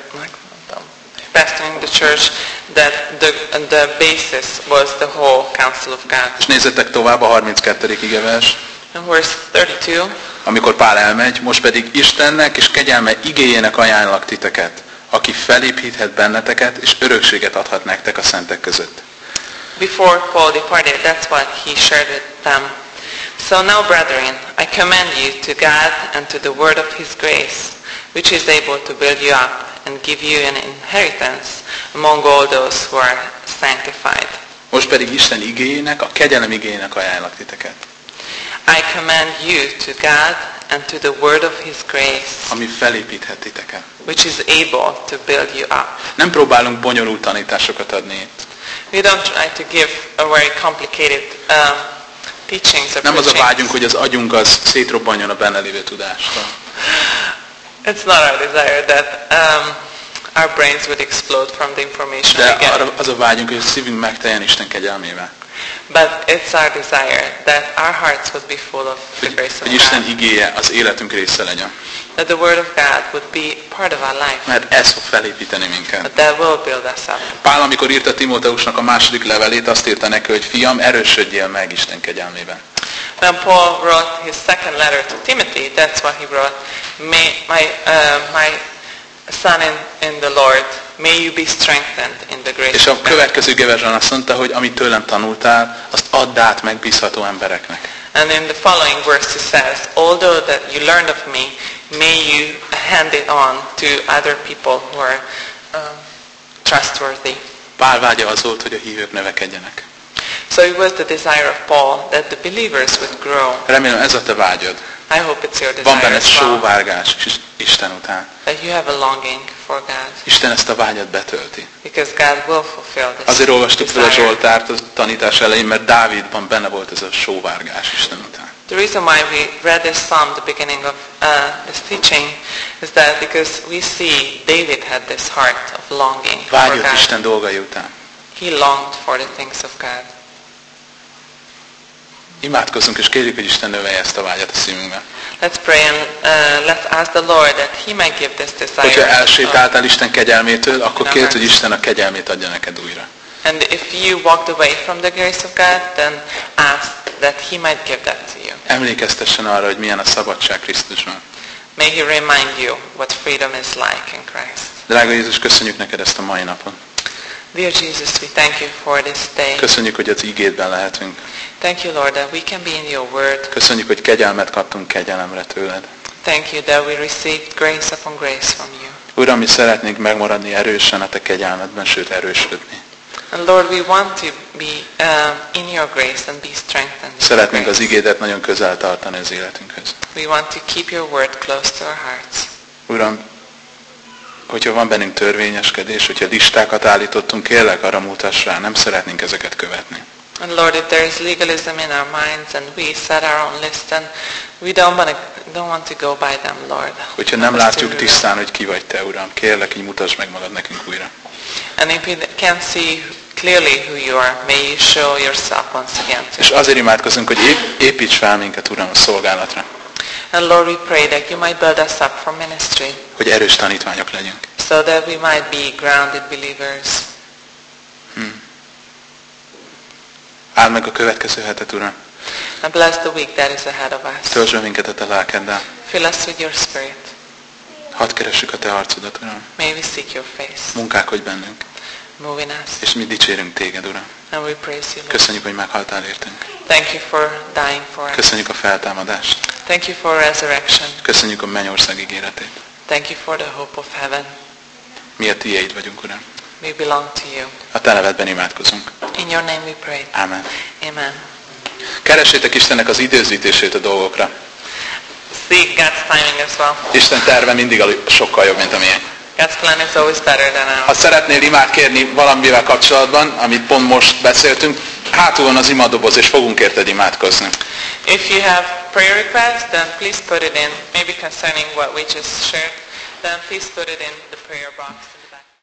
[SPEAKER 2] pastoring the church that the, the basis was the whole counsel of God.
[SPEAKER 1] És nézzetek tovább a 32. igevers.
[SPEAKER 2] In verse 32,
[SPEAKER 1] amikor Pál elmegy, most pedig Istennek és kegyelme igéjének ajánlak titeket, aki felépíthet benneteket, és örökséget adhat nektek a szentek között.
[SPEAKER 2] before Paul departed, that's what he shared with them. So now, brethren, I commend you to God and to the word of his grace, which is able to build you up and give you an inheritance among all those who are sanctified.
[SPEAKER 1] Most pedig Isten igéjének, a kegyelem igéjének ajánlak titeket,
[SPEAKER 2] I commend you to God and to the word of his grace,
[SPEAKER 1] ami felépíthet titeket.
[SPEAKER 2] which is able to build you up.
[SPEAKER 1] Nem próbálunk bonyolult tanításokat adni itt.
[SPEAKER 2] We don't try to give a very complicated um, teachings or
[SPEAKER 1] Nem az a
[SPEAKER 2] preachings.
[SPEAKER 1] vágyunk, hogy az agyunk az szétrobbanjon a benne lévő tudástól.
[SPEAKER 2] It's not our desire that um, our brains would explode from the information
[SPEAKER 1] De
[SPEAKER 2] we get.
[SPEAKER 1] arra az a vágyunk, hogy a szívünk megteljen Isten kegyelmével.
[SPEAKER 2] But it's our desire that our hearts would be full of the grace of
[SPEAKER 1] hogy Isten
[SPEAKER 2] God.
[SPEAKER 1] igéje az életünk része legyen.
[SPEAKER 2] That the Word of God would be part of our life.
[SPEAKER 1] Mert ez fog felépíteni minket.
[SPEAKER 2] That that will build us up.
[SPEAKER 1] Pál, amikor írta Timóteusnak a második levelét, azt írta neki, hogy fiam, erősödjél meg Isten kegyelmében.
[SPEAKER 2] When Paul wrote his second letter to Timothy, that's what he wrote. May my, uh, my son in, in the Lord, may you be strengthened in the grace
[SPEAKER 1] És a következő geversen azt mondta, hogy amit tőlem tanultál, azt add át megbízható embereknek.
[SPEAKER 2] And in the following verse he says, although that you learned of me, may you hand it on to other people who are um, trustworthy.
[SPEAKER 1] Pál vágya az volt, hogy a hívők növekedjenek.
[SPEAKER 2] So it was the desire of Paul that the believers would grow.
[SPEAKER 1] Remélem ez a te vágyad.
[SPEAKER 2] I hope it's your
[SPEAKER 1] Van
[SPEAKER 2] desire
[SPEAKER 1] benned
[SPEAKER 2] as well,
[SPEAKER 1] sóvárgás is Isten után.
[SPEAKER 2] that you have a longing for God,
[SPEAKER 1] Isten ezt a vágyat betölti.
[SPEAKER 2] because God will fulfill this
[SPEAKER 1] Azért olvastuk fel a. Zsoltárt a tanítás elején, mert Dávidban benne volt ez a sóvárgás Isten után.
[SPEAKER 2] The reason why we read this psalm the beginning of uh, this teaching is that because we see David had this heart of longing for
[SPEAKER 1] Vágyott
[SPEAKER 2] God.
[SPEAKER 1] Isten dolgai után.
[SPEAKER 2] He longed for the things of God.
[SPEAKER 1] Imádkozzunk és kérjük, hogy Isten növelje ezt a vágyat a szívünkben.
[SPEAKER 2] Let's pray and uh, let's ask the Lord that He might give this desire.
[SPEAKER 1] Hogyha elsétáltál Isten kegyelmétől, akkor kérd, hogy. Isten a kegyelmét adja neked újra.
[SPEAKER 2] and if you walked away from the grace of God, then ask that He might give that to you.
[SPEAKER 1] Emlékeztessen arra, hogy milyen a szabadság Krisztusban.
[SPEAKER 2] May He remind you what freedom is like in Christ.
[SPEAKER 1] Drága Jézus, köszönjük neked ezt a mai napon.
[SPEAKER 2] Dear Jesus, we thank you for this day.
[SPEAKER 1] Köszönjük, hogy az ígédben lehetünk.
[SPEAKER 2] Thank you, Lord, that we can be in your word.
[SPEAKER 1] Köszönjük, hogy kegyelmet kaptunk kegyelemre tőled.
[SPEAKER 2] Thank you that we received grace upon grace from you.
[SPEAKER 1] Uram, mi szeretnénk megmaradni erősen a te kegyelmedben, sőt erősödni.
[SPEAKER 2] And Lord, we want to be um, in your grace and be strengthened.
[SPEAKER 1] Szeretnénk az ígédet nagyon közel tartani az életünkhöz.
[SPEAKER 2] We want to keep your word close to our hearts.
[SPEAKER 1] Uram, hogyha van bennünk törvényeskedés, hogyha listákat állítottunk, kérlek arra mutass rá, nem szeretnénk ezeket követni.
[SPEAKER 2] And Lord, if there is legalism in our minds and we set our own list, then we don't want to, don't want to go by them, Lord.
[SPEAKER 1] Hogyha nem látjuk tisztán, hogy ki vagy Te, Uram, kérlek, így mutasd meg magad nekünk újra.
[SPEAKER 2] And if we can't see clearly who you are, may you show yourself once again to
[SPEAKER 1] És azért imádkozunk, hogy ép, építs fel minket, Uram, a szolgálatra,
[SPEAKER 2] And Lord, we pray that you might build us up for ministry
[SPEAKER 1] hogy erős tanítványok legyünk.
[SPEAKER 2] so that we might be grounded believers.
[SPEAKER 1] Áld meg a következő hetet, Uram.
[SPEAKER 2] And bless the week that is ahead of us.
[SPEAKER 1] Töltsd be minket a Te lelkeddel.
[SPEAKER 2] Fill us with your spirit.
[SPEAKER 1] Hadd keressük a Te arcodat, Uram.
[SPEAKER 2] May we seek your face.
[SPEAKER 1] Munkálkodj bennünk.
[SPEAKER 2] Move in us.
[SPEAKER 1] És mi dicsérünk Téged, Uram.
[SPEAKER 2] And we praise you, Lord.
[SPEAKER 1] Köszönjük, hogy meghaltál értünk.
[SPEAKER 2] Thank you for dying for us.
[SPEAKER 1] Köszönjük a feltámadást.
[SPEAKER 2] Thank you for resurrection.
[SPEAKER 1] Köszönjük a mennyország ígéretét.
[SPEAKER 2] Thank you for the hope of heaven.
[SPEAKER 1] Mi a tiéd vagyunk, Uram.
[SPEAKER 2] We belong to you.
[SPEAKER 1] A te nevedben imádkozunk.
[SPEAKER 2] In your name we pray.
[SPEAKER 1] Ámen.
[SPEAKER 2] Amen.
[SPEAKER 1] Keresétek Istennek az időzítését a dolgokra.
[SPEAKER 2] Seek God's timing as well.
[SPEAKER 1] Isten terve mindig sokkal jobb, mint a miénk.
[SPEAKER 2] God's plan is always better than
[SPEAKER 1] Ha
[SPEAKER 2] ours.
[SPEAKER 1] szeretnél imát kérni valamivel kapcsolatban, amit pont most beszéltünk, hátul van az imadoboz, és fogunk érted imádkozni.
[SPEAKER 2] If you have prayer requests, then please put it in. Maybe concerning what we just shared, then please put it in the prayer box.